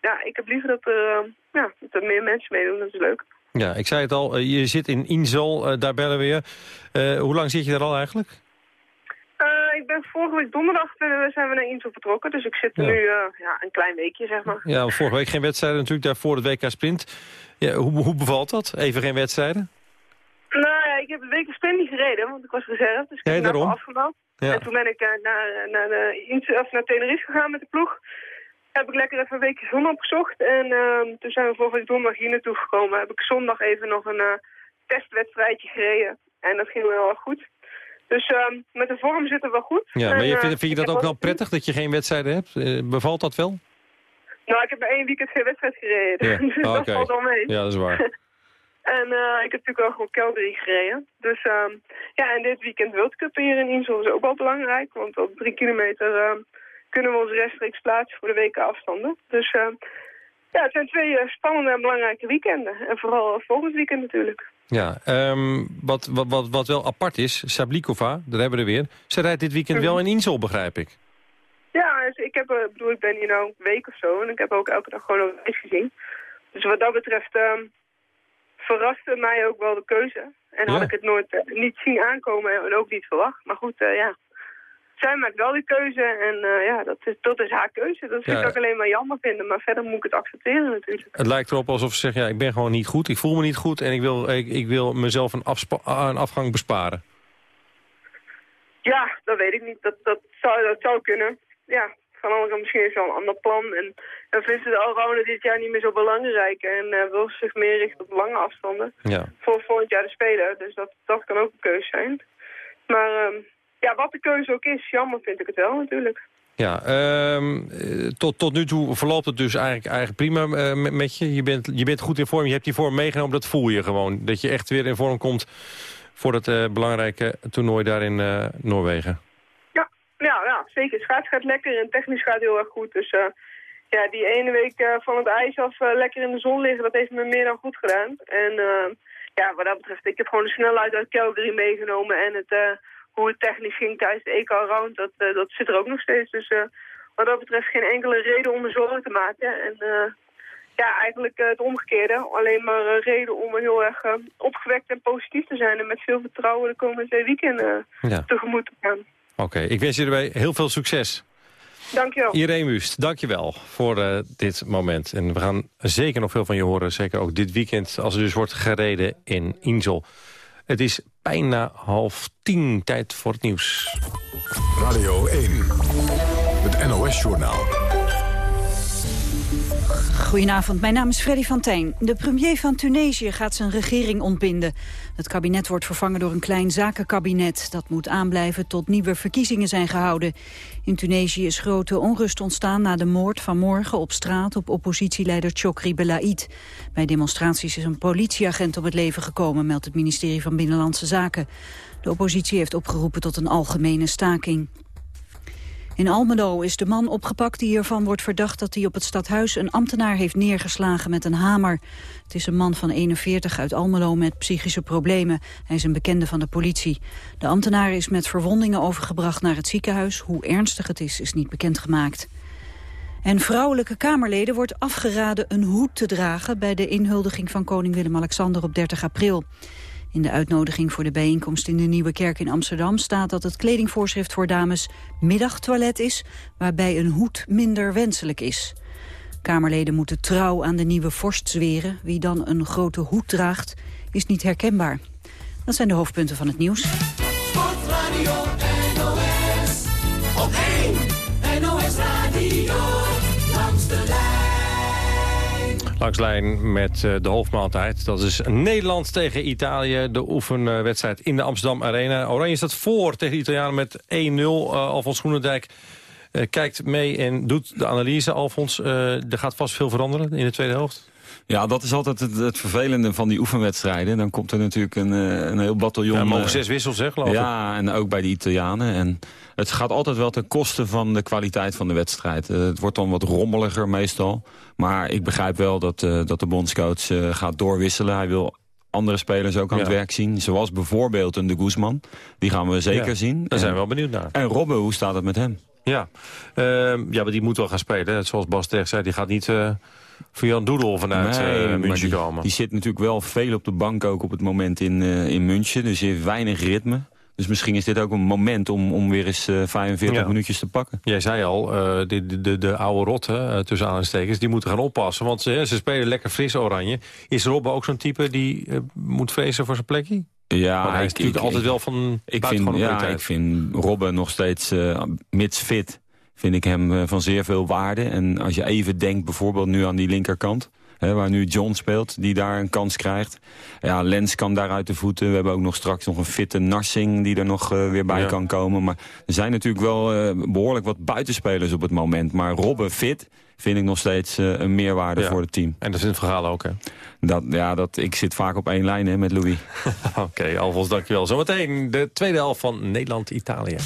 ja, ik heb liever dat er, ja, dat er meer mensen meedoen. Dat is leuk. Ja, ik zei het al, je zit in Insel, daar bellen we weer. hoe lang zit je daar al eigenlijk? Uh, ik ben vorige week donderdag uh, zijn we naar Insel vertrokken. Dus ik zit er Ja. nu uh, ja, een klein weekje, zeg maar. Ja, vorige week geen wedstrijden natuurlijk, daarvoor het WK Sprint. Ja, hoe, hoe bevalt dat? Even geen wedstrijden? Nou ja, ik heb een week sprint niet gereden, want ik was reserve. Dus ik heb daarom. afgemeld. Ja. En toen ben ik naar, naar, de, of naar Tenerife gegaan met de ploeg. Heb ik lekker even een weekje zon opgezocht. En ehm, toen zijn we vorige week donderdag hier naartoe gekomen. Heb ik zondag even nog een eh, testwedstrijdje gereden. En dat ging wel heel erg goed. Dus ehm, met de vorm zit het wel goed. Ja, En, maar je, eh, vind, vind je dat ook wel prettig dat je geen wedstrijden hebt? Eh, bevalt dat wel? Nou, ik heb maar één weekend geen wedstrijd gereden. Ja. dus Oh, dat valt wel mee. Ja, dat is waar. En eh, ik heb natuurlijk ook gewoon Calgary gereden. Dus ehm, ja, en dit weekend World Cup hier in Insel is ook wel belangrijk. Want op drie kilometer ehm, kunnen we ons rechtstreeks plaatsen voor de weken afstanden. Dus ja, het zijn twee spannende en belangrijke weekenden. En vooral volgend weekend natuurlijk. Ja, ehm, wat, wat, wat, wat wel apart is, Sablikova, daar hebben we er weer. Ze rijdt dit weekend wel in Insel, begrijp ik. Ja, dus ik, heb, eh, bedoel, ik ben hier nou een week of zo en ik heb ook elke dag gewoon een race gezien. Dus wat dat betreft ehm, verraste mij ook wel de keuze. En had ik het nooit eh, niet zien aankomen en ook niet verwacht. Maar goed, eh, ja. Zij maakt wel die keuze en eh, ja, dat is, dat is haar keuze. Dat vind Ja. ik ook alleen maar jammer vinden. Maar verder moet ik het accepteren natuurlijk. Het lijkt erop alsof ze zegt, ja, ik ben gewoon niet goed, ik voel me niet goed... en ik wil, ik, ik wil mezelf een, een afgang besparen. Ja, dat weet ik niet. Dat, dat, zou, dat zou kunnen. Ja, van de andere kant misschien is wel een ander plan. En dan vindt ze de allrounder dit jaar niet meer zo belangrijk. En eh, wil ze zich meer richten op lange afstanden. Ja. Voor volgend jaar de Spelen. Dus dat, dat kan ook een keuze zijn. Maar ehm, ja, wat de keuze ook is, jammer vind ik het wel natuurlijk. Ja, ehm, eh, tot, tot nu toe verloopt het dus eigenlijk, eigenlijk prima eh, met, met je. Je bent, je bent goed in vorm, je hebt die vorm meegenomen, dat voel je gewoon. Dat je echt weer in vorm komt voor het eh, belangrijke toernooi daar in Noorwegen. Ja, ja, ja, zeker. Schaats gaat lekker en technisch gaat heel erg goed. Dus ja, die ene week van het ijs af lekker in de zon liggen, dat heeft me meer dan goed gedaan. En ja, wat dat betreft, ik heb gewoon de snelheid uit Calgary meegenomen en het, hoe het technisch ging tijdens de EK Round, dat, eh, dat zit er ook nog steeds. Dus eh, wat dat betreft geen enkele reden om me zorgen te maken. En eh, ja, eigenlijk het omgekeerde. Alleen maar reden om heel erg opgewekt en positief te zijn en met veel vertrouwen de komende twee weekenden Ja. tegemoet te gaan. Oké, ik wens je erbij heel veel succes. Dankjewel. Irene Wust, dankjewel voor dit moment. En we gaan zeker nog veel van je horen. Zeker ook dit weekend als er dus wordt gereden in Insel. Het is bijna half tien. Tijd voor het nieuws. Radio 1. Het NOS-journaal. Goedenavond, mijn naam is Freddy van Tijn. De premier van Tunesië gaat zijn regering ontbinden. Het kabinet wordt vervangen door een klein zakenkabinet. Dat moet aanblijven tot nieuwe verkiezingen zijn gehouden. In Tunesië is grote onrust ontstaan na de moord van morgen op straat op oppositieleider Chokri Belaid. Bij demonstraties is een politieagent om het leven gekomen, meldt het ministerie van Binnenlandse Zaken. De oppositie heeft opgeroepen tot een algemene staking. In Almelo is de man opgepakt die ervan wordt verdacht dat hij op het stadhuis een ambtenaar heeft neergeslagen met een hamer. Het is een man van 41 uit Almelo met psychische problemen. Hij is een bekende van de politie. De ambtenaar is met verwondingen overgebracht naar het ziekenhuis. Hoe ernstig het is, is niet bekendgemaakt. En vrouwelijke Kamerleden wordt afgeraden een hoed te dragen... bij de inhuldiging van koning Willem-Alexander op 30 april. In de uitnodiging voor de bijeenkomst in de Nieuwe Kerk in Amsterdam staat dat het kledingvoorschrift voor dames middagtoilet is, waarbij een hoed minder wenselijk is. Kamerleden moeten trouw aan de nieuwe vorst zweren. Wie dan een grote hoed draagt, is niet herkenbaar. Dat zijn de hoofdpunten van het nieuws. Lijn. Langs lijn met uh, de hoofdmaaltijd. Dat is Nederland tegen Italië. De oefenwedstrijd in de Amsterdam Arena. Oranje staat voor tegen de Italianen met 1-0. Uh, Alfons Groenendijk uh, kijkt mee en doet de analyse. Alfons, er gaat vast veel veranderen in de tweede helft. Ja, dat is altijd het, het, vervelende van die oefenwedstrijden. Dan komt er natuurlijk een, een heel bataljon... Ja, mogen zes wissels, zeg, geloof ik. Ja, en ook bij de Italianen. En het gaat altijd wel ten koste van de kwaliteit van de wedstrijd. Uh, het wordt dan wat rommeliger meestal. Maar ik begrijp wel dat, uh, dat de bondscoach uh, gaat doorwisselen. Hij wil andere spelers ook aan ja. het werk zien. Zoals bijvoorbeeld een de Guzman. Die gaan we zeker ja, zien. Daar zijn we wel benieuwd naar. En Robben, hoe staat het met hem? Ja, uh, ja maar die moet wel gaan spelen. Zoals Bas terecht zei, die gaat niet uh, voor Jan Doedel vanuit nee, uh, München die, komen. Die zit natuurlijk wel veel op de bank ook op het moment in, uh, in München. Dus heeft weinig ritme. Dus misschien is dit ook een moment om, om weer eens uh, 45 ja. minuutjes te pakken. Jij zei al, de, de, de, de oude rotten, tussen aanstekens, die moeten gaan oppassen. Want ze, ze spelen lekker fris oranje. Is Robben ook zo'n type die moet vrezen voor zijn plekje? Ja, hij is ik, natuurlijk ik, altijd wel van ik vind, ja, ik vind Robben nog steeds, uh, mits fit, vind ik hem uh, van zeer veel waarde. En als je even denkt bijvoorbeeld nu aan die linkerkant... Hè, waar nu John speelt, die daar een kans krijgt. Ja, Lens kan daar uit de voeten. We hebben ook nog straks nog een fitte Narsing die er nog uh, weer bij ja. kan komen. Maar er zijn natuurlijk wel behoorlijk wat buitenspelers op het moment. Maar Robben fit vind ik nog steeds uh, een meerwaarde ja. voor het team. En dat is in het verhaal ook, hè? Dat, ja, dat, ik zit vaak op één lijn hè, met Louis. Oké, okay, Alfons, dankjewel. Zometeen de tweede helft van Nederland-Italië.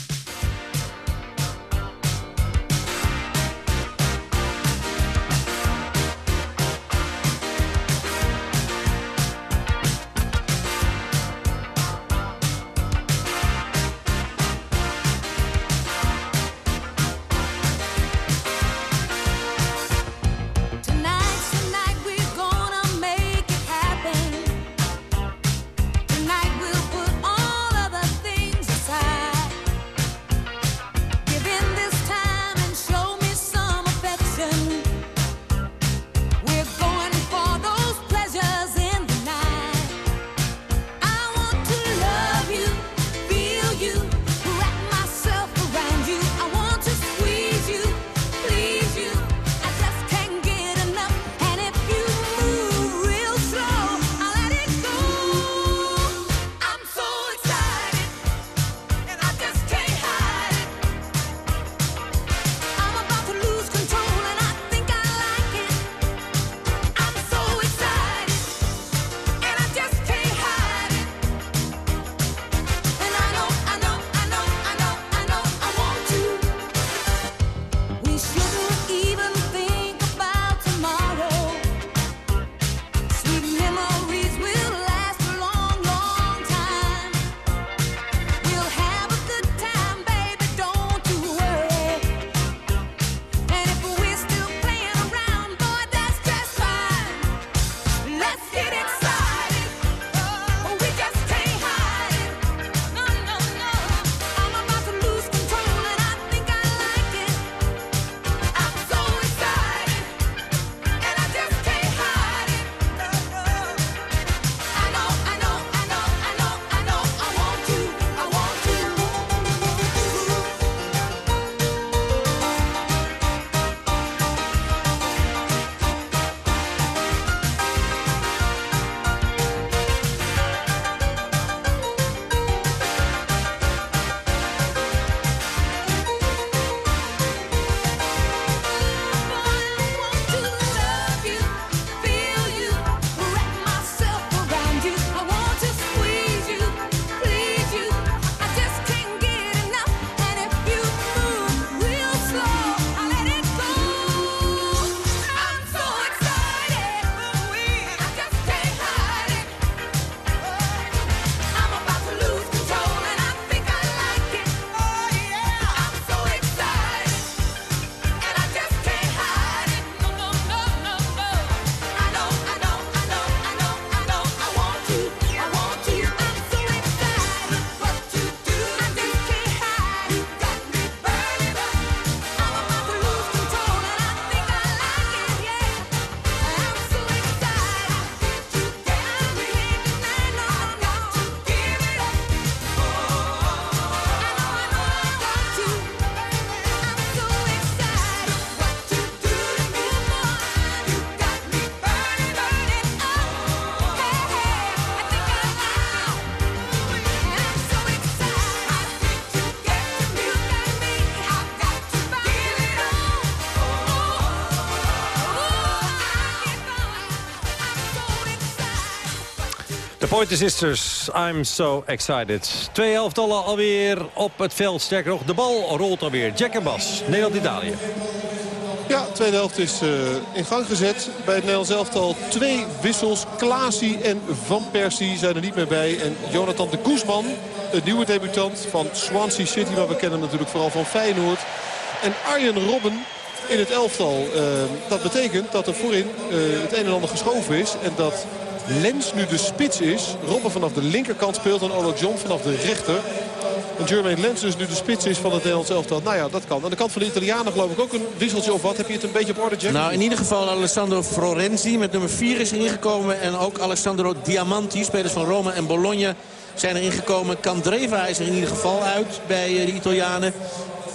Pointer Sisters, I'm so excited. Twee helftallen alweer op het veld. Sterker nog, de bal rolt alweer. Jack en Bas, Nederland-Italië. Ja, de tweede helft is uh, in gang gezet. Bij het Nederlands elftal twee wissels. Klaasie en Van Persie zijn er niet meer bij. En Jonathan de Guzman, de nieuwe debutant van Swansea City. Maar we kennen hem natuurlijk vooral van Feyenoord. En Arjen Robben in het elftal. Uh, dat betekent dat er voorin uh, het een en ander geschoven is. En dat Lens nu de spits is. Robben vanaf de linkerkant speelt en Olo John vanaf de rechter. En Jermaine Lens dus nu de spits is van het Nederlands elftal. Nou ja, dat kan. Aan de kant van de Italianen geloof ik ook een wisseltje of wat. Heb je het een beetje op orde, Jack? Nou, in ieder geval Alessandro Florenzi met nummer 4 is ingekomen. En ook Alessandro Diamanti, spelers van Roma en Bologna, zijn er ingekomen. Candreva is er in ieder geval uit bij de Italianen.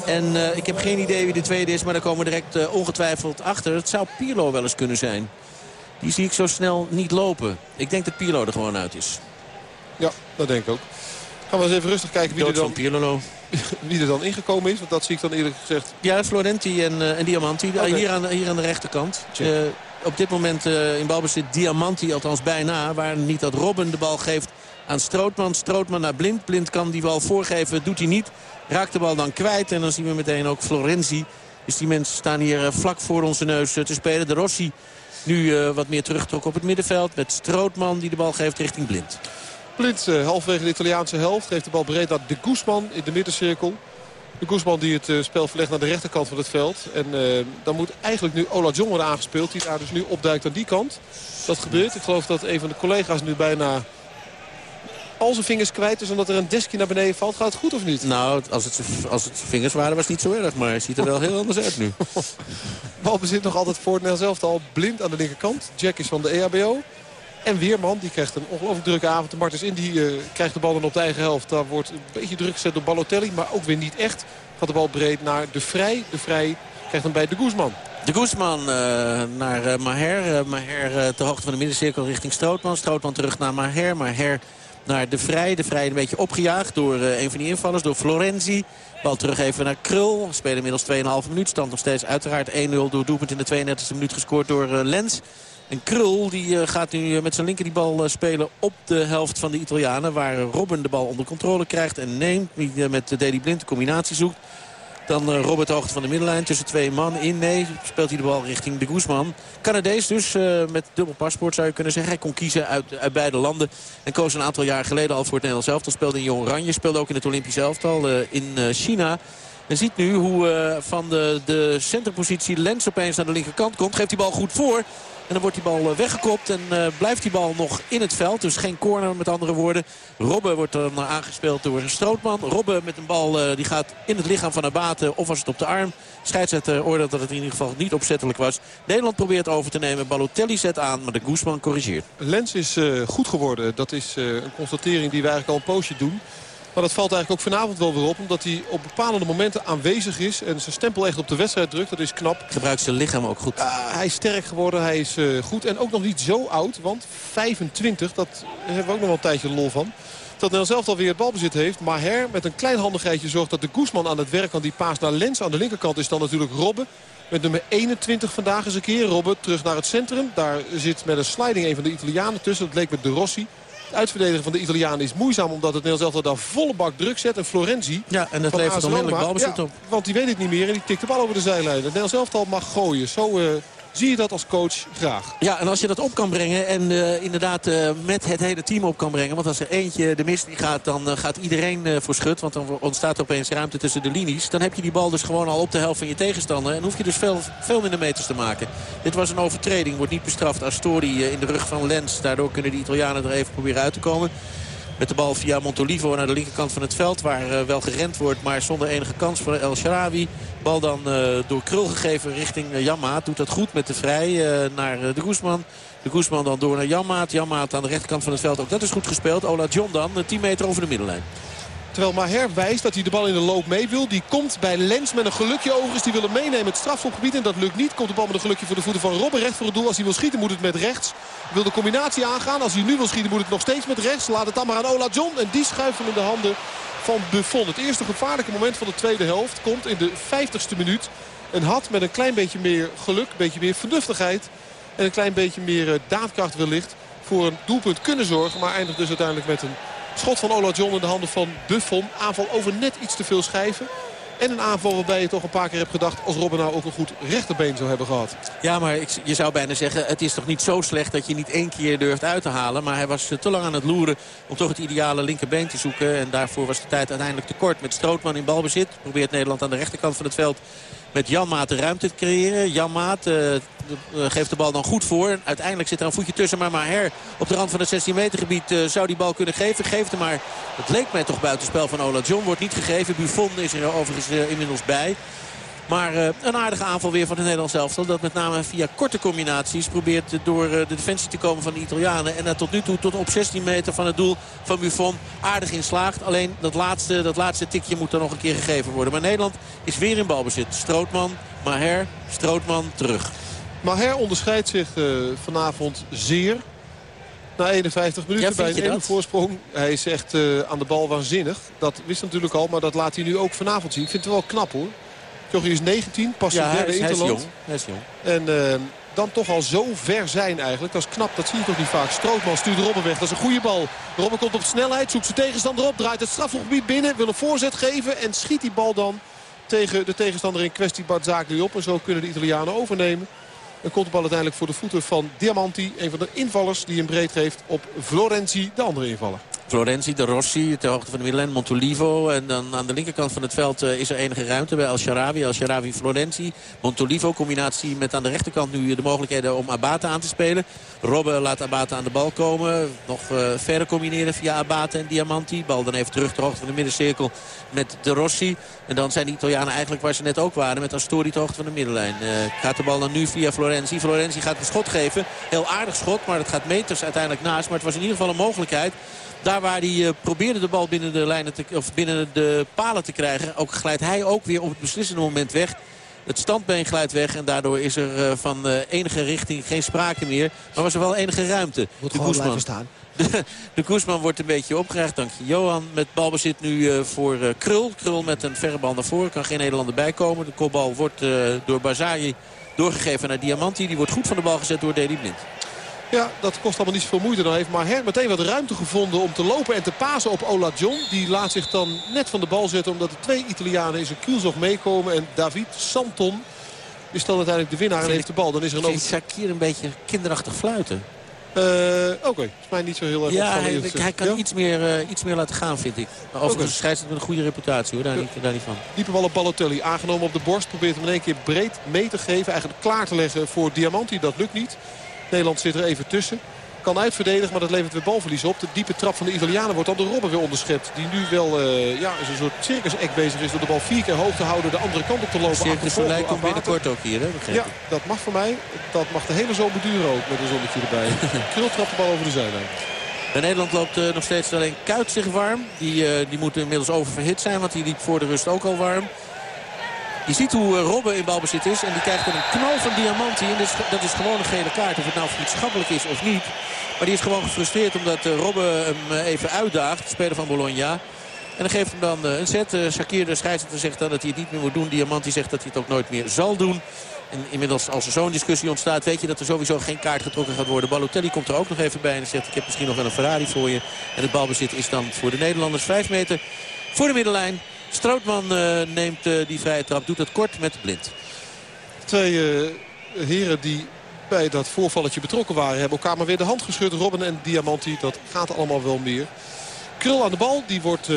En uh, ik heb geen idee wie de tweede is, maar daar komen we direct uh, ongetwijfeld achter. Het zou Pirlo wel eens kunnen zijn. Die zie ik zo snel niet lopen. Ik denk dat Pirlo er gewoon uit is. Ja, dat denk ik ook. Gaan we eens even rustig kijken wie, er dan, wie er dan ingekomen is. Want dat zie ik dan eerlijk gezegd. Ja, Florenti en, uh, en Diamanti. Okay. Hier, aan, hier aan de rechterkant. Uh, op dit moment uh, in balbezit Diamanti, althans bijna. Waar niet dat Robben de bal geeft aan Strootman. Strootman naar Blind. Blind kan die bal voorgeven, doet hij niet. Raakt de bal dan kwijt. En dan zien we meteen ook Florenzi. Dus die mensen staan hier vlak voor onze neus te spelen. De Rossi nu uh, wat meer teruggetrokken op het middenveld. Met Strootman die de bal geeft richting Blind. Blind uh, halfwege de Italiaanse helft. Geeft de bal breed naar de Guzman in de middencirkel. De Guzman die het uh, spel verlegt naar de rechterkant van het veld. En dan moet eigenlijk nu Ola John worden aangespeeld. Die daar dus nu opduikt aan die kant. Dat gebeurt. Ik geloof dat een van de collega's nu bijna al zijn vingers kwijt is omdat er een deskje naar beneden valt. Gaat het goed of niet? Nou, als het, als het vingers waren was het niet zo erg. Maar het ziet er wel heel anders uit nu. Bal bezit nog altijd voor het Nederlands al blind aan de linkerkant. Jack is van de EHBO. En Weerman, die krijgt een ongelooflijk drukke avond. De Martens Indy uh, krijgt de bal dan op de eigen helft. Daar wordt een beetje druk gezet door Balotelli. Maar ook weer niet echt. Gaat de bal breed naar De Vrij. De Vrij krijgt hem bij De Guzman. De Guzman uh, naar uh, Maher. Maher ter hoogte van de middencirkel richting Strootman. Strootman terug naar Maher. Maher naar De Vrij. De Vrij een beetje opgejaagd door uh, een van die invallers, door Florenzi. Bal terug even naar Krul. Spelen inmiddels 2,5 minuut. Stand nog steeds uiteraard 1-0 door doelpunt in de 32e minuut gescoord door uh, Lens. En Krul die, uh, gaat nu met zijn linker die bal spelen op de helft van de Italianen. Waar Robben de bal onder controle krijgt en neemt. Die met Deli Blind de combinatie zoekt. Dan uh, Robert hoogte van de middenlijn tussen twee man in. Nee, speelt hij de bal richting de Guzman. Canadees dus, uh, met dubbel paspoort zou je kunnen zeggen. Hij kon kiezen uit, uit beide landen. En koos een aantal jaar geleden al voor het Nederlands elftal. Speelde in Jong Oranje, speelde ook in het Olympisch elftal uh, in China. En ziet nu hoe van de, de centerpositie Lens opeens naar de linkerkant komt. Geeft die bal goed voor. En dan wordt die bal weggekopt en uh, blijft die bal nog in het veld. Dus geen corner met andere woorden. Robben wordt dan aangespeeld door een Strootman. Robben met een bal die gaat in het lichaam van Abate of was het op de arm. Scheidsrechter oordeelt dat het in ieder geval niet opzettelijk was. Nederland probeert over te nemen. Balotelli zet aan, maar de Guzman corrigeert. Lens is goed geworden. Dat is een constatering die we eigenlijk al een poosje doen. Maar dat valt eigenlijk ook vanavond wel weer op. Omdat hij op bepaalde momenten aanwezig is. En zijn stempel echt op de wedstrijd drukt. Dat is knap. Gebruikt zijn lichaam ook goed. Uh, hij is sterk geworden. Hij is uh, goed. En ook nog niet zo oud. Want 25, dat hebben we ook nog wel een tijdje lol van. Dat Nel zelf alweer het balbezit heeft. Maar Her met een klein handigheidje zorgt dat de Guzman aan het werk kan. Die paas naar Lens. Aan de linkerkant is dan natuurlijk Robben. Met nummer 21 vandaag eens een keer. Robben terug naar het centrum. Daar zit met een sliding een van de Italianen tussen. Dat leek met De Rossi. Het uitverdedigen van de Italianen is moeizaam omdat het Nederlands elftal daar volle bak druk zet. En Florenzi. Ja, en dat levert onmiddellijk balbezit ja, op. Want die weet het niet meer en die tikt de bal over de zijlijn. Het Nederlands elftal mag gooien. Zo uh, zie je dat als coach graag. Ja, en als je dat op kan brengen en uh, inderdaad uh, met het hele team op kan brengen. Want als er eentje de mist niet gaat, dan uh, gaat iedereen voor schut. Want dan ontstaat er opeens ruimte tussen de linies. Dan heb je die bal dus gewoon al op de helft van je tegenstander. En hoef je dus veel, veel minder meters te maken. Dit was een overtreding, wordt niet bestraft. Astori in de rug van Lens. Daardoor kunnen de Italianen er even proberen uit te komen. Met de bal via Montolivo naar de linkerkant van het veld. Waar uh, wel gerend wordt, maar zonder enige kans voor El Sharawi. Bal dan uh, door Krul gegeven richting Jammaat. Doet dat goed met de vrij naar de Guzman. De Guzman dan door naar Jammaat. Jammaat aan de rechterkant van het veld. Ook dat is goed gespeeld. Ola John dan 10 meter over de middenlijn. Terwijl Maher wijst dat hij de bal in de loop mee wil. Die komt bij Lens met een gelukje overigens. Die wil hem meenemen het strafschopgebied. En dat lukt niet. Komt de bal met een gelukje voor de voeten van Robben. Recht voor het doel. Als hij wil schieten moet het met rechts. Wil de combinatie aangaan. Als hij nu wil schieten moet het nog steeds met rechts. Laat het dan maar aan Ola John. En die schuift hem in de handen van Buffon. Het eerste gevaarlijke moment van de tweede helft komt in de 50ste minuut. En had met een klein beetje meer geluk, een beetje meer vernuftigheid... en een klein beetje meer daadkracht wellicht voor een doelpunt kunnen zorgen. Maar eindigt dus uiteindelijk met een schot van Ola John in de handen van Buffon. Aanval over net iets te veel schijven. En een aanval waarbij je toch een paar keer hebt gedacht... als Robben nou ook een goed rechterbeen zou hebben gehad. Ja, maar je zou bijna zeggen... het is toch niet zo slecht dat je niet één keer durft uit te halen. Maar hij was eh, te lang aan het loeren om toch het ideale linkerbeen te zoeken. En daarvoor was de tijd uiteindelijk te kort. Met Strootman in balbezit probeert Nederland aan de rechterkant van het veld met Jan Maat de ruimte te creëren. Jan Maat uh, geeft de bal dan goed voor. Uiteindelijk zit er een voetje tussen. Maar Maher op de rand van het 16 meter gebied uh, zou die bal kunnen geven. Geeft hem maar. Het leek mij toch buitenspel van Ola John. Wordt niet gegeven. Buffon is er overigens inmiddels bij. Maar uh, een aardige aanval weer van het Nederlands elftal. Dat met name via korte combinaties probeert door uh, de defensie te komen van de Italianen. En dat tot nu toe tot op 16 meter van het doel van Buffon aardig in slaagt. Alleen dat laatste, dat laatste tikje moet er nog een keer gegeven worden. Maar Nederland is weer in balbezit. Strootman, Maher, Strootman terug. Maher onderscheidt zich uh, vanavond zeer. Na 51 minuten Ja, bij een voorsprong. Hij is echt uh, aan de bal waanzinnig. Dat wist hij natuurlijk al, maar dat laat hij nu ook vanavond zien. Ik vind het wel knap hoor. Jochie is 19, pas Ja, zijn hij derde is, hij is Interland. jong. Hij is jong. En uh, dan toch al zo ver zijn eigenlijk. Dat is knap, dat zie je toch niet vaak. Strootman stuurt Robben weg, dat is een goede bal. Robben komt op snelheid, zoekt zijn tegenstander op. Draait het strafgebied binnen, wil een voorzet geven. En schiet die bal dan tegen de tegenstander in kwestie Barzagli op. En zo kunnen de Italianen overnemen. En komt de bal uiteindelijk voor de voeten van Diamanti. Een van de invallers die hem breed geeft op Florenzi, de andere invaller. Florenzi, de Rossi, ter hoogte van de middenlijn, Montolivo. En dan aan de linkerkant van het veld uh, is er enige ruimte bij El Sharawi. El Sharawi, Florenzi, Montolivo. Combinatie met aan de rechterkant nu de mogelijkheden om Abate aan te spelen. Robben laat Abate aan de bal komen. Nog uh, verder combineren via Abate en Diamanti. Bal dan even terug ter hoogte van de middencirkel met de Rossi. En dan zijn de Italianen eigenlijk waar ze net ook waren. Met Astori ter hoogte van de middenlijn. Uh, gaat de bal dan nu via Florenzi. Florenzi gaat een schot geven. Heel aardig schot, maar het gaat meters uiteindelijk naast. Maar het was in ieder geval een mogelijkheid. Daar waar hij uh, probeerde de bal binnen de, lijnen te, of binnen de palen te krijgen. Ook glijdt hij ook weer op het beslissende moment weg. Het standbeen glijdt weg en daardoor is er uh, van uh, enige richting geen sprake meer. Maar was er wel enige ruimte. Moet de gewoon Koesman. blijven staan. De, de Koesman wordt een beetje opgerecht. Dank je Johan. Met balbezit nu voor Krul. Krul met een verre bal naar voren. Kan geen Nederlander bijkomen. De kopbal wordt door Bazayi doorgegeven naar Diamanti. Die wordt goed van de bal gezet door Deli Blind. Ja, dat kost allemaal niet zoveel moeite. Dan heeft Maher meteen wat ruimte gevonden om te lopen en te pasen op Ola John. Die laat zich dan net van de bal zetten omdat er twee Italianen in zijn kielzog meekomen. En David Santon is dan uiteindelijk de winnaar en heeft de bal. Dan is er een over... Shakir een beetje kinderachtig fluiten. Uh, Oké, okay. is mij niet zo heel erg Ja, hij, hij, kan ja? iets, meer, uh, iets meer laten gaan, vind ik. Maar overigens okay. het met een goede reputatie, hoor. Daar, ja. niet, daar niet van. Diepe bal op Balotelli. Aangenomen op de borst. Probeert hem in één keer breed mee te geven. Eigenlijk klaar te leggen voor Diamanti. Dat lukt niet. Nederland zit er even tussen. Kan uitverdedigen, maar dat levert weer balverlies op. De diepe trap van de Italianen wordt dan door Robben weer onderschept. Die nu wel uh, ja, is een soort circus-act bezig is door de bal vier keer hoog te houden. De andere kant op te lopen. Circus van Leij komt binnenkort ook hier, hè? Ja, dat mag voor mij. Dat mag de hele zomer duren ook met een zonnetje erbij. Krul trapt de bal over de zijlijn. Bij Nederland loopt uh, nog steeds alleen Kuit zich warm. Die, uh, die moet inmiddels oververhit zijn, want die liep voor de rust ook al warm. Je ziet hoe uh, Robben in balbezit is. En die krijgt een knal van Diamanti. Dat is, gewoon een gele kaart. Of het nou vriendschappelijk is of niet. Maar die is gewoon gefrustreerd omdat uh, Robben hem uh, even uitdaagt. Speler van Bologna. En dan geeft hem dan een set. Shakir de scheidsrechter zegt dan dat hij het niet meer moet doen. Diamanti zegt dat hij het ook nooit meer zal doen. En inmiddels als er zo'n discussie ontstaat weet je dat er sowieso geen kaart getrokken gaat worden. Balotelli komt er ook nog even bij en zegt ik heb misschien nog wel een Ferrari voor je. En het balbezit is dan voor de Nederlanders 5 meter voor de middenlijn. Strootman uh, neemt uh, die vrije trap, doet het kort met blind. Twee uh, heren die bij dat voorvalletje betrokken waren... hebben elkaar maar weer de hand geschud. Robben en Diamanti, dat gaat allemaal wel meer. Krul aan de bal, die wordt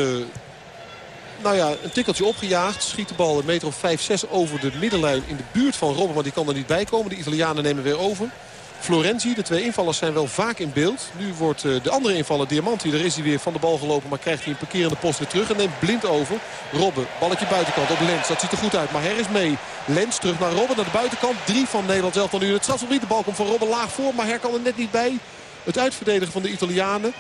nou ja, een tikkeltje opgejaagd. Schiet de bal een meter of 5, 6 over de middenlijn in de buurt van Robben. Maar die kan er niet bij komen. De Italianen nemen weer over. Florenzi, de twee invallers zijn wel vaak in beeld. Nu wordt uh, de andere invaller Diamanti, daar is hij weer van de bal gelopen. Maar krijgt hij een parkerende post weer terug en neemt blind over. Robben, balletje buitenkant op Lens. Dat ziet er goed uit, maar Her is mee. Lens terug naar Robben, naar de buitenkant. Drie van Nederland zelf dan nu in het strafgebied. De bal komt van Robben laag voor, maar Her kan er net niet bij. Het uitverdedigen van de Italianen.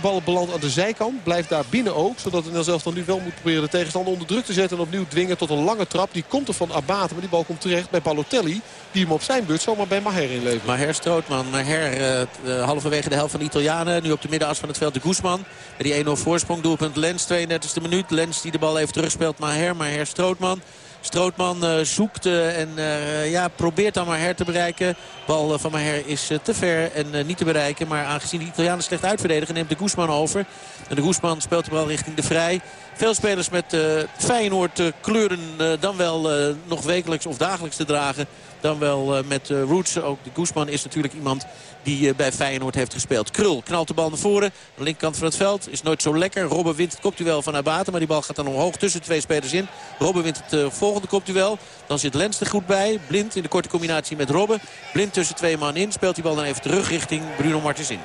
De bal belandt aan de zijkant. Blijft daar binnen ook. Zodat Nederland zelf dan nu wel moet proberen de tegenstander onder druk te zetten. En opnieuw dwingen tot een lange trap. Die komt er van Abate. Maar die bal komt terecht bij Balotelli. Die hem op zijn beurt zomaar bij Maher inlevert. Maher Strootman. Maher uh, halverwege de helft van de Italianen. Nu op de middenas van het veld de Guzman. Bij die 1-0 voorsprong. Doelpunt Lens. 32e minuut. Lens die de bal even terugspeelt. Maher. Maher Strootman. Strootman uh, zoekt uh, en uh, ja, probeert dan maar her te bereiken. Bal van Maher is te ver en niet te bereiken. Maar aangezien de Italianen slecht uitverdedigen neemt de Guzman over. En de Guzman speelt de bal richting de Vrij. Veel spelers met Feyenoord kleuren dan wel nog wekelijks of dagelijks te dragen dan wel met Roots. Ook de Guzman is natuurlijk iemand die uh, bij Feyenoord heeft gespeeld. Krul knalt de bal naar voren. De linkerkant van het veld is nooit zo lekker. Robben wint het kopduel van Abate. Maar die bal gaat dan omhoog tussen twee spelers in. Robben wint het volgende kopduel. Dan zit Lens er goed bij. Blind in de korte combinatie met Robben. Blind tussen twee man in. Speelt die bal dan even terug richting Bruno Martens in.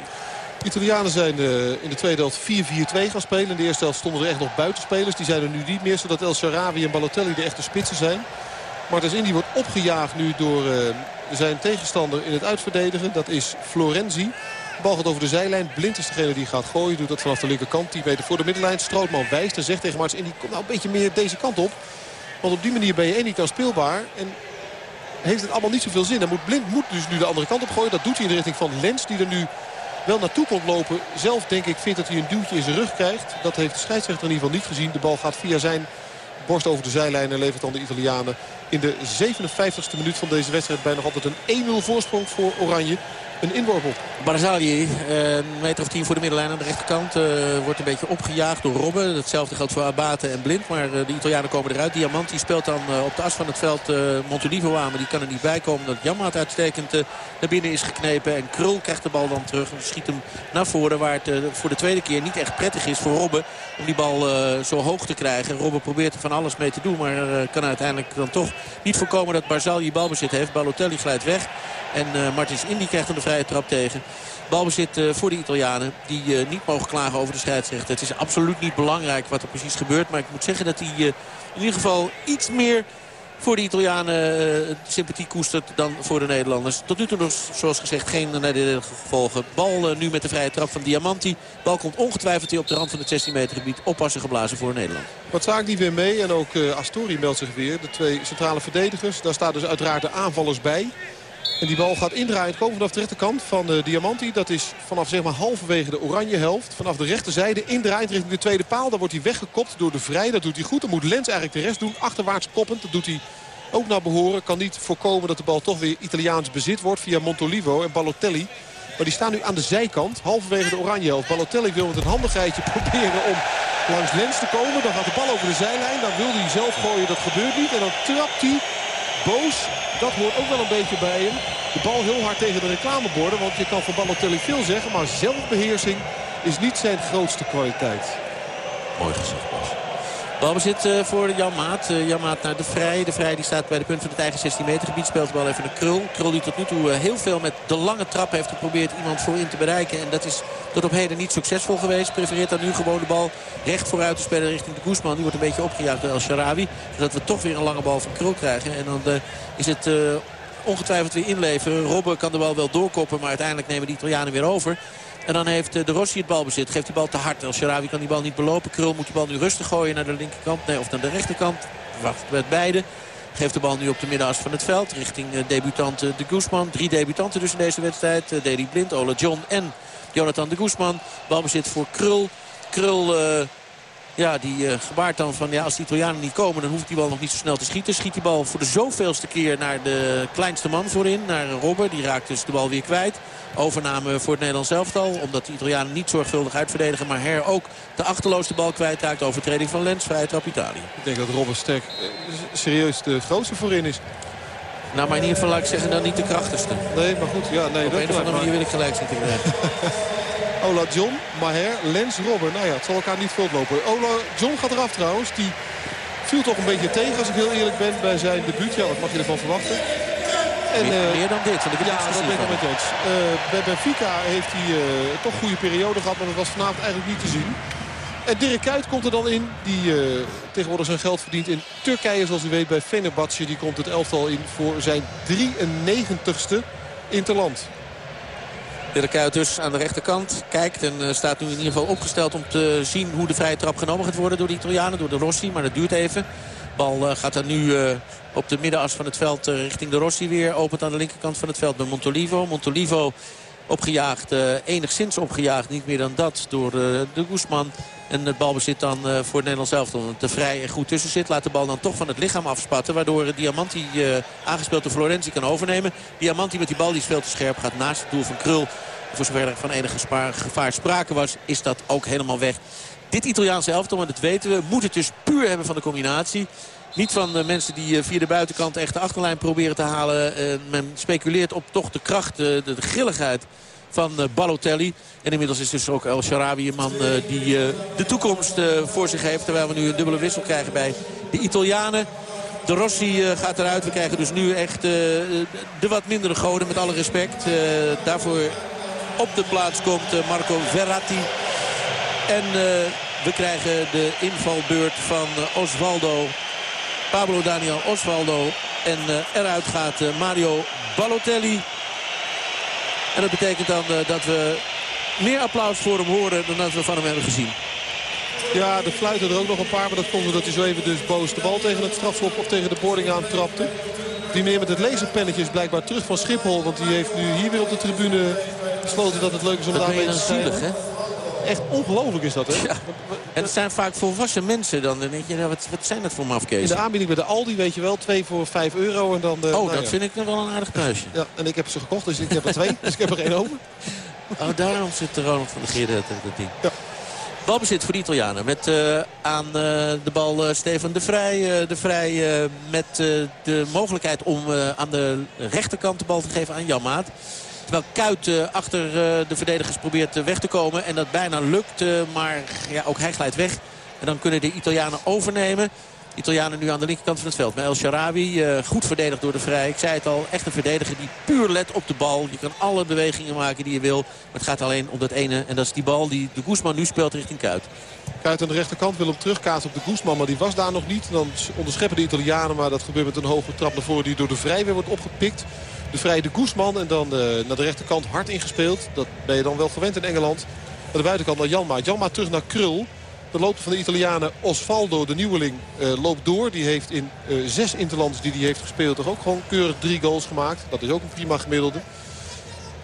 De Italianen zijn in de tweede helft 4-4-2 gaan spelen. In de eerste helft stonden er echt nog buitenspelers. Die zijn er nu niet meer, zodat El Sharawi en Balotelli de echte spitsen zijn. Martens Indy wordt opgejaagd nu door uh, zijn tegenstander in het uitverdedigen. Dat is Florenzi. De bal gaat over de zijlijn. Blind is degene die gaat gooien. Doet dat vanaf de linkerkant. Die meter voor de middenlijn. Strootman wijst en zegt tegen Martens Indy... kom nou een beetje meer deze kant op. Want op die manier ben je één niet speelbaar. En heeft het allemaal niet zoveel zin. Dan moet Blind moet dus nu de andere kant op gooien. Dat doet hij in de richting van Lens. Die er nu wel naartoe komt lopen. Zelf denk ik vindt dat hij een duwtje in zijn rug krijgt. Dat heeft de scheidsrechter in ieder geval niet gezien. De bal gaat via zijn borst over de zijlijn en levert dan de Italianen. In de 57ste minuut van deze wedstrijd bij nog altijd een 1-0 voorsprong voor Oranje een inworp op. Barzali, een meter of tien voor de middenlijn aan de rechterkant. Uh, wordt een beetje opgejaagd door Robben. Hetzelfde geldt voor Abate en Blind. Maar uh, de Italianen komen eruit. Diamanti speelt dan op de as van het veld Montolivo aan. Maar die kan er niet bij komen. Dat Jammaat uitstekend naar binnen is geknepen. En Krul krijgt de bal dan terug. En schiet hem naar voren. Waar het voor de tweede keer niet echt prettig is voor Robben. Om die bal zo hoog te krijgen. Robben probeert er van alles mee te doen. Maar kan uiteindelijk dan toch niet voorkomen dat Barzali balbezit heeft. Balotelli glijdt weg. En Martins Indy krijgt dan de vrije trap tegen. Balbezit uh, voor de Italianen die uh, niet mogen klagen over de scheidsrechter. Het is absoluut niet belangrijk wat er precies gebeurt. Maar ik moet zeggen dat hij in ieder geval iets meer voor de Italianen sympathie koestert dan voor de Nederlanders. Tot nu toe nog, zoals gezegd, geen nadelige gevolgen. Bal nu met de vrije trap van Diamanti. Bal komt ongetwijfeld hier op de rand van het 16 meter gebied. Oppassen geblazen voor Nederland. Wat zaak die weer mee. En ook Astori meldt zich weer. De twee centrale verdedigers. Daar staan dus uiteraard de aanvallers bij. En die bal gaat indraaien komen vanaf de rechterkant van de Diamanti. Dat is vanaf zeg maar halverwege de oranje helft. Vanaf de rechterzijde indraait richting de tweede paal. Dan wordt hij weggekopt door de Vrij. Dat doet hij goed. Dan moet Lens eigenlijk de rest doen. Achterwaarts koppend. Dat doet hij ook naar behoren. Kan niet voorkomen dat de bal toch weer Italiaans bezit wordt via Montolivo en Balotelli. Maar die staan nu aan de zijkant, halverwege de oranje helft. Balotelli wil met een handigheidje proberen om langs Lens te komen. Dan gaat de bal over de zijlijn. Dan wil hij zelf gooien, dat gebeurt niet. En dan trapt hij boos. Dat hoort ook wel een beetje bij hem. De bal heel hard tegen de reclameborden. Want je kan van Balotelli veel zeggen. Maar zelfbeheersing is niet zijn grootste kwaliteit. Mooi gezegd, Bas. Balbezit uh, voor Jan Maat. Uh, Jan Maat naar de Vrij. De Vrij die staat bij de punt van het eigen 16 meter gebied. Speelt de bal even een Krul. Krul die tot nu toe uh, heel veel met de lange trap heeft geprobeerd iemand voorin te bereiken. En dat is tot op heden niet succesvol geweest. Prefereert dan nu gewoon de bal recht vooruit te spelen richting de Guzman. Die wordt een beetje opgejaagd door El Sharawi. Zodat we toch weer een lange bal van Krul krijgen. En dan is het ongetwijfeld weer inleveren. Robben kan de bal wel doorkoppen. Maar uiteindelijk nemen de Italianen weer over. En dan heeft eh, de Rossi het balbezit. Geeft die bal te hard. El Sharawi kan die bal niet belopen. Krul moet die bal nu rustig gooien naar de linkerkant. Nee, of naar de rechterkant. Wacht met beide. Geeft de bal nu op de middenas van het veld. Richting uh, debutant de Guzman. Drie debutanten dus in deze wedstrijd. Uh, Deli Blind, Ola John en Jonathan de Guzman. Balbezit voor Krul. Krul ja, die uh, gebaart dan van ja, als de Italianen niet komen... dan hoeft die bal nog niet zo snel te schieten. Schiet die bal voor de zoveelste keer naar de kleinste man voorin. Naar Robber. Die raakt dus de bal weer kwijt. Overname voor het Nederlands elftal. Omdat de Italianen niet zorgvuldig uitverdedigen. Maar Her ook de achterloos de bal kwijtraakt. Overtreding van Lens. Vrije trap Italië. Ik denk dat Robber Sterk serieus de grootste voorin is. Nou, maar in ieder geval laat ik zeggen dan niet de krachtigste. Nee, maar goed. Ja, nee, Op dat een of andere manier wil ik gelijk zitten krijgen. Ola John, Maher, Lens, Robben. Nou ja, het zal elkaar niet lopen. Ola John gaat eraf trouwens. Die viel toch een beetje tegen als ik heel eerlijk ben bij zijn debuut. Ja, wat mag je ervan verwachten? En, meer, meer, dan dit. Want ik ja, dat ben ik met eens. Uh, bij Benfica heeft hij uh, toch een goede periode gehad. Maar dat was vanavond eigenlijk niet te zien. En Dirk Kuyt komt er dan in. Die tegenwoordig zijn geld verdient in Turkije. Zoals u weet bij Fenerbahce. Die komt het elftal in voor zijn 93ste interland. Dirk dus aan de rechterkant kijkt en uh, staat nu in ieder geval opgesteld om te zien hoe de vrije trap genomen gaat worden door de Italianen, door de Rossi. Maar dat duurt even. Bal uh, gaat dan nu uh, op de middenas van het veld richting de Rossi weer. Opent aan de linkerkant van het veld bij Montolivo. Montolivo opgejaagd, enigszins opgejaagd, niet meer dan dat door de Guzman. En het balbezit dan uh, voor het Nederlands elftal. Dat er vrij en goed tussen zit. Laat de bal dan toch van het lichaam afspatten. Waardoor Diamanti aangespeeld door Florenzi kan overnemen. Diamanti met die bal die is veel te scherp. Gaat naast het doel van Krul. Voor zover er van enige gevaar sprake was is dat ook helemaal weg. Dit Italiaanse elftal, want dat weten we, moet het dus puur hebben van de combinatie. Niet van de mensen die via de buitenkant echt de achterlijn proberen te halen. men speculeert op toch de kracht, de, de grilligheid van Balotelli. En inmiddels is dus ook El Sharawi een man die de toekomst voor zich heeft. Terwijl we nu een dubbele wissel krijgen bij de Italianen. De Rossi gaat eruit. We krijgen dus nu echt de wat mindere goden met alle respect. daarvoor op de plaats komt Marco Verratti. En we krijgen de invalbeurt van Osvaldo. Pablo Daniel Osvaldo. En eruit gaat Mario Balotelli. En dat betekent dan uh, dat we meer applaus voor hem horen dan dat we van hem hebben gezien. Ja, de fluiten er ook nog een paar. Maar dat komt dat hij zo even dus boos de bal tegen het strafschop of tegen de boarding aantrapte. Die meneer met het laserpennetje is blijkbaar terug van Schiphol. Want die heeft nu hier weer op de tribune besloten dat het leuk is om daarmee te zielig, hè? Echt ongelooflijk is dat, hè? Ja. En het zijn vaak volwassen mensen dan. Dan denk je, nou, wat, wat zijn dat voor mafkees? In de aanbieding bij de Aldi, weet je wel, twee voor vijf euro. En dan, oh, nou dat ja. vind ik nog wel een aardig prijsje. Ja, en ik heb ze gekocht, dus ik heb er twee. dus ik heb er één over. Oh, daarom zit Ronald van der Geer dat ding. Ja. Balbezit voor de Italianen. Met uh, aan uh, de bal uh, Stefan de Vrij. de Vrij met de mogelijkheid om aan de rechterkant de bal te geven aan Jan Maat. Terwijl Kuit uh, achter uh, de verdedigers probeert uh, weg te komen. En dat bijna lukt. maar ja, ook hij glijdt weg. En dan kunnen de Italianen overnemen. Italianen nu aan de linkerkant van het veld. Met El Sharawi, goed verdedigd door de Vrij. Ik zei het al, echt een verdediger die puur let op de bal. Je kan alle bewegingen maken die je wil. Maar het gaat alleen om dat ene. En dat is die bal die de Guzman nu speelt richting Kuit. Kuit aan de rechterkant wil hem terugkaatsen op de Guzman. Maar die was daar nog niet. Dan onderscheppen de Italianen. Maar dat gebeurt met een hoge trap naar voren die door de Vrij weer wordt opgepikt. De vrije de Guzman en dan uh, naar de rechterkant hard ingespeeld. Dat ben je dan wel gewend in Engeland. Naar de buitenkant naar Janma. Janma terug naar Krul. De loper van de Italianen Osvaldo, de nieuweling, uh, loopt door. Die heeft in uh, zes interlands die hij heeft gespeeld toch ook gewoon keurig drie goals gemaakt. Dat is ook een prima gemiddelde.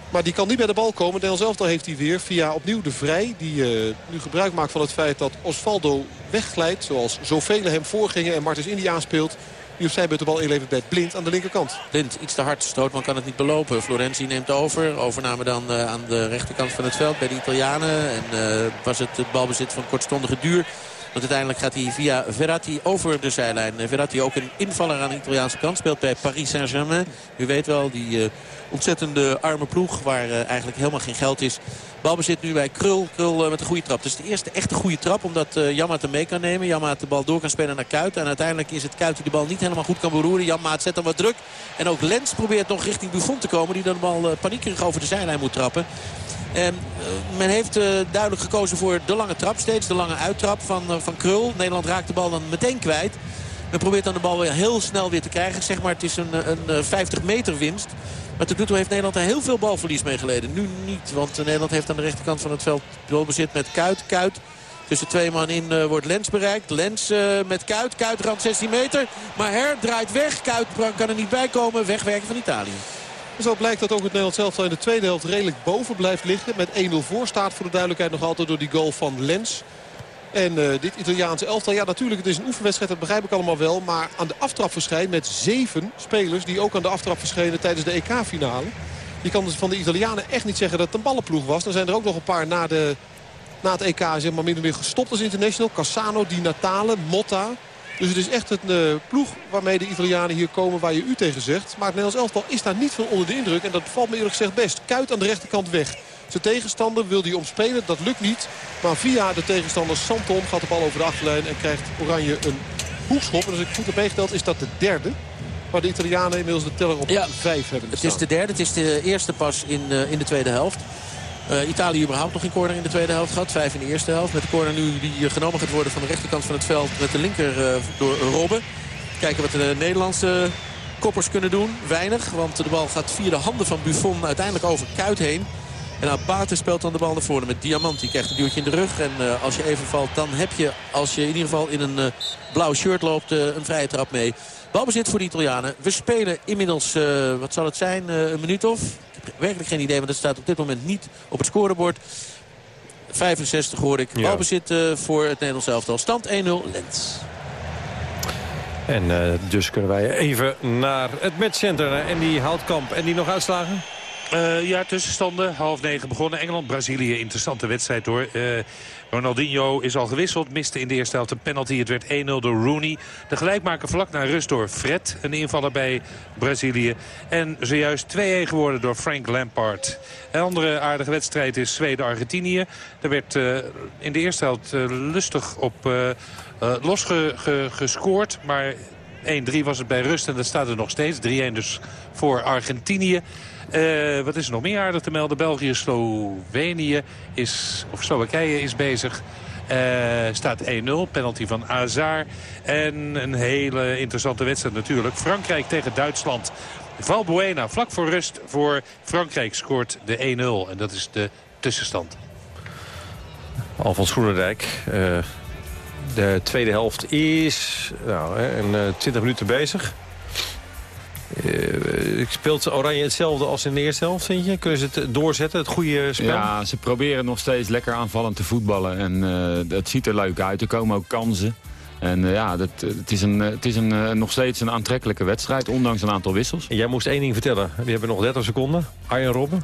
Maar die kan niet bij de bal komen. Nederlands elftal heeft hij weer via opnieuw de Vrij. Die nu gebruik maakt van het feit dat Osvaldo wegglijdt. Zoals zoveel hem voorgingen en Martens Indy aanspeelt. Die op zijn beurt de bal inlevert bij Blind aan de linkerkant. Blind iets te hard. Strootman kan het niet belopen. Florenzi neemt over. Overname dan uh, aan de rechterkant van het veld bij de Italianen. En uh, was het het balbezit van kortstondige duur. Want uiteindelijk gaat hij via Verratti over de zijlijn. Verratti ook een invaller aan de Italiaanse kant. Speelt bij Paris Saint-Germain. U weet wel, die uh, ontzettende arme ploeg waar uh, eigenlijk helemaal geen geld is. Balbezit nu bij Krul. Krul uh, met een goede trap. Dus de eerste echte goede trap. Omdat uh, Jammaat hem mee kan nemen. Jammaat de bal door kan spelen naar Kuit. En uiteindelijk is het Kuit die de bal niet helemaal goed kan beroeren. Jammaat zet hem wat druk. En ook Lens probeert nog richting Buffon te komen. Die dan de bal uh, paniekerig over de zijlijn moet trappen. En uh, men heeft duidelijk gekozen voor de lange trap. Steeds de lange uittrap van, van Krul. Nederland raakt de bal dan meteen kwijt. Men probeert dan de bal weer heel snel weer te krijgen. Zeg maar, het is een, een 50 meter winst. Maar tot nu toe heeft Nederland er heel veel balverlies mee geleden. Nu niet, want Nederland heeft aan de rechterkant van het veld balbezit met Kuit. Kuit tussen twee man in uh, wordt Lens bereikt. Lens uh, met Kuit. Kuit rand 16 meter. Maar Her draait weg. Kuit kan er niet bij komen. Wegwerken van Italië. Zo blijkt dat ook het Nederlands elftal in de tweede helft redelijk boven blijft liggen. Met 1-0 voor staat voor de duidelijkheid nog altijd door die goal van Lens. En uh, dit Italiaanse elftal, ja natuurlijk het is een oefenwedstrijd, dat begrijp ik allemaal wel. Maar aan de aftrap verschijnt met zeven spelers die ook aan de aftrap verschenen tijdens de EK-finale. Je kan dus van de Italianen echt niet zeggen dat het een ballenploeg was. Dan zijn er ook nog een paar na, de, na het EK zeg maar min meer gestopt als international. Cassano, Di Natale, Motta. Dus het is echt een uh, ploeg waarmee de Italianen hier komen waar je u tegen zegt. Maar het Nederlands elftal is daar niet van onder de indruk. En dat valt me eerlijk gezegd best. Kuit aan de rechterkant weg. Zijn tegenstander wil die omspelen. Dat lukt niet. Maar via de tegenstander Santon gaat de bal over de achterlijn. En krijgt Oranje een hoekschop. En als ik goed heb meegeteld is dat de derde. Waar de Italianen inmiddels de teller op ja, vijf hebben Het is de derde. Het is de eerste pas in, uh, in de tweede helft. Uh, Italië überhaupt nog geen corner in de tweede helft gehad. Vijf in de eerste helft. Met de corner nu die genomen gaat worden van de rechterkant van het veld. Met de linker uh, door Robben. Kijken wat de Nederlandse koppers kunnen doen. Weinig, want de bal gaat via de handen van Buffon uiteindelijk over Kuit heen. En Abate speelt dan de bal naar voren met Diamant. Die krijgt een duwtje in de rug. En uh, als je even valt, dan heb je, als je in ieder geval in een uh, blauw shirt loopt, uh, een vrije trap mee. Balbezit voor de Italianen. We spelen inmiddels, wat zal het zijn, een minuut of? Ik heb werkelijk geen idee, want het staat op dit moment niet op het scorebord. 65 hoor ik. Ja. Balbezit eh, voor het Nederlands elftal. Stand 1-0 Lens. En eh, dus kunnen wij even naar het matchcenter. En die Houtkamp. En die nog uitslagen? Eh, ja, tussenstanden. Half negen begonnen. Engeland-Brazilië. Interessante wedstrijd hoor. Eh, Ronaldinho is al gewisseld. Miste in de eerste helft een penalty. Het werd 1-0 door Rooney. De gelijkmaker vlak naar rust door Fred. Een invaller bij Brazilië. En zojuist 2-1 geworden door Frank Lampard. Een andere aardige wedstrijd is Zweden-Argentinië. Er werd eh, in de eerste helft lustig op losgescoord. Maar 1-3 was het bij rust en dat staat er nog steeds. 3-1 dus voor Argentinië. Uh, wat is er nog meer aardig te melden? België, Slovenië is, of Slowakije is bezig. Uh, staat 1-0, penalty van Azar. En een hele interessante wedstrijd natuurlijk. Frankrijk tegen Duitsland. Valbuena vlak voor rust voor Frankrijk scoort de 1-0. En dat is de tussenstand. Alfons Groenendijk. Uh, de tweede helft is nou, een 20 minuten bezig. Uh, speelt Oranje hetzelfde als in de eerste helft, vind je? Kunnen ze het doorzetten, het goede spel? Ja, ze proberen nog steeds lekker aanvallend te voetballen. En uh, het ziet er leuk uit. Er komen ook kansen. En uh, ja, dat, het is, een, het is een, nog steeds een aantrekkelijke wedstrijd, ondanks een aantal wissels. Jij moest één ding vertellen. We hebben nog 30 seconden. Arjen Robben?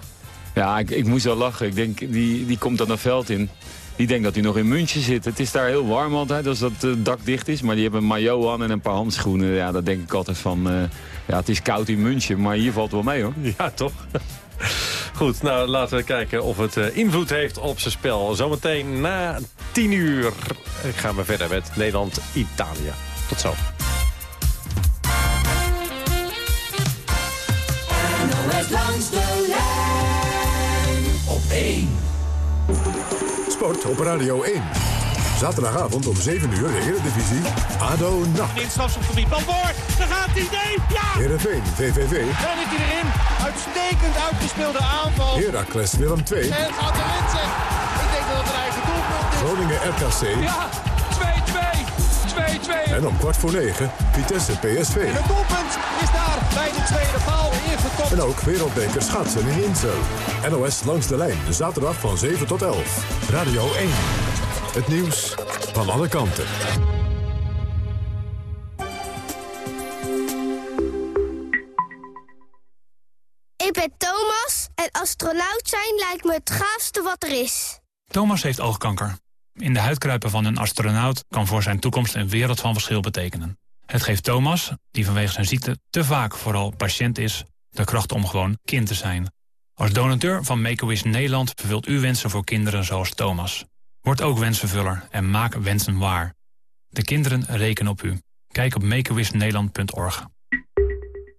Ja, ik, ik moest wel lachen. Ik denk, die, die komt dan het veld in. Die denkt dat hij nog in München zit. Het is daar heel warm altijd als dat uh, dak dicht is. Maar die hebben een maillot aan en een paar handschoenen. Ja, dat denk ik altijd van... Uh, ja, het is koud in München, maar hier valt wel mee hoor. Ja, toch? Goed, nou laten we kijken of het uh, invloed heeft op zijn spel. Zometeen na 10 uur gaan we verder met Nederland-Italië. Tot zo. Sport op Radio 1. Zaterdagavond om 7 uur de Eredivisie. ADO NAC. In strafschopgebied. Bal voor. Daar gaat hij. Nee. Ja. Heerenveen VVV. Dan is hij erin. Uitstekend uitgespeelde aanval. Heracles Willem 2. En gaat. Ik denk dat het een eigen doelpunt is. Groningen RKC. Ja. 2-2. 2-2. En om kwart voor 9 Vitesse PSV. En het doelpunt is daar bij de tweede paal ingekomen. En ook wereldbeker schaatsen in Insel. NOS langs de lijn. Zaterdag van 7 tot 11. Radio 1. Het nieuws van alle kanten. Ik ben Thomas en astronaut zijn lijkt me het gaafste wat er is. Thomas heeft oogkanker. In de huidkruipen van een astronaut kan voor zijn toekomst een wereld van verschil betekenen. Het geeft Thomas, die vanwege zijn ziekte te vaak vooral patiënt is, de kracht om gewoon kind te zijn. Als donateur van Make-A-Wish Nederland vervult u wensen voor kinderen zoals Thomas. Word ook wensenvuller en maak wensen waar. De kinderen rekenen op u. Kijk op makeawishnederland.org.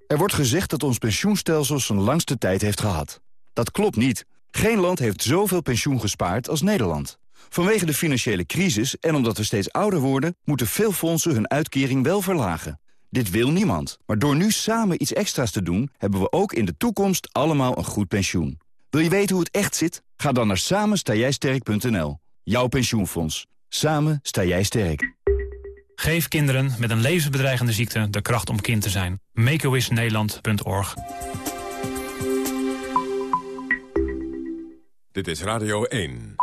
Er wordt gezegd dat ons pensioenstelsel zijn langste tijd heeft gehad. Dat klopt niet. Geen land heeft zoveel pensioen gespaard als Nederland. Vanwege de financiële crisis en omdat we steeds ouder worden... moeten veel fondsen hun uitkering wel verlagen. Dit wil niemand. Maar door nu samen iets extra's te doen... hebben we ook in de toekomst allemaal een goed pensioen. Wil je weten hoe het echt zit? Ga dan naar samenstaaijsterk.nl. Jouw pensioenfonds. Samen sta jij sterk. Geef kinderen met een levensbedreigende ziekte de kracht om kind te zijn. Makeawishnederland.org Dit is Radio 1.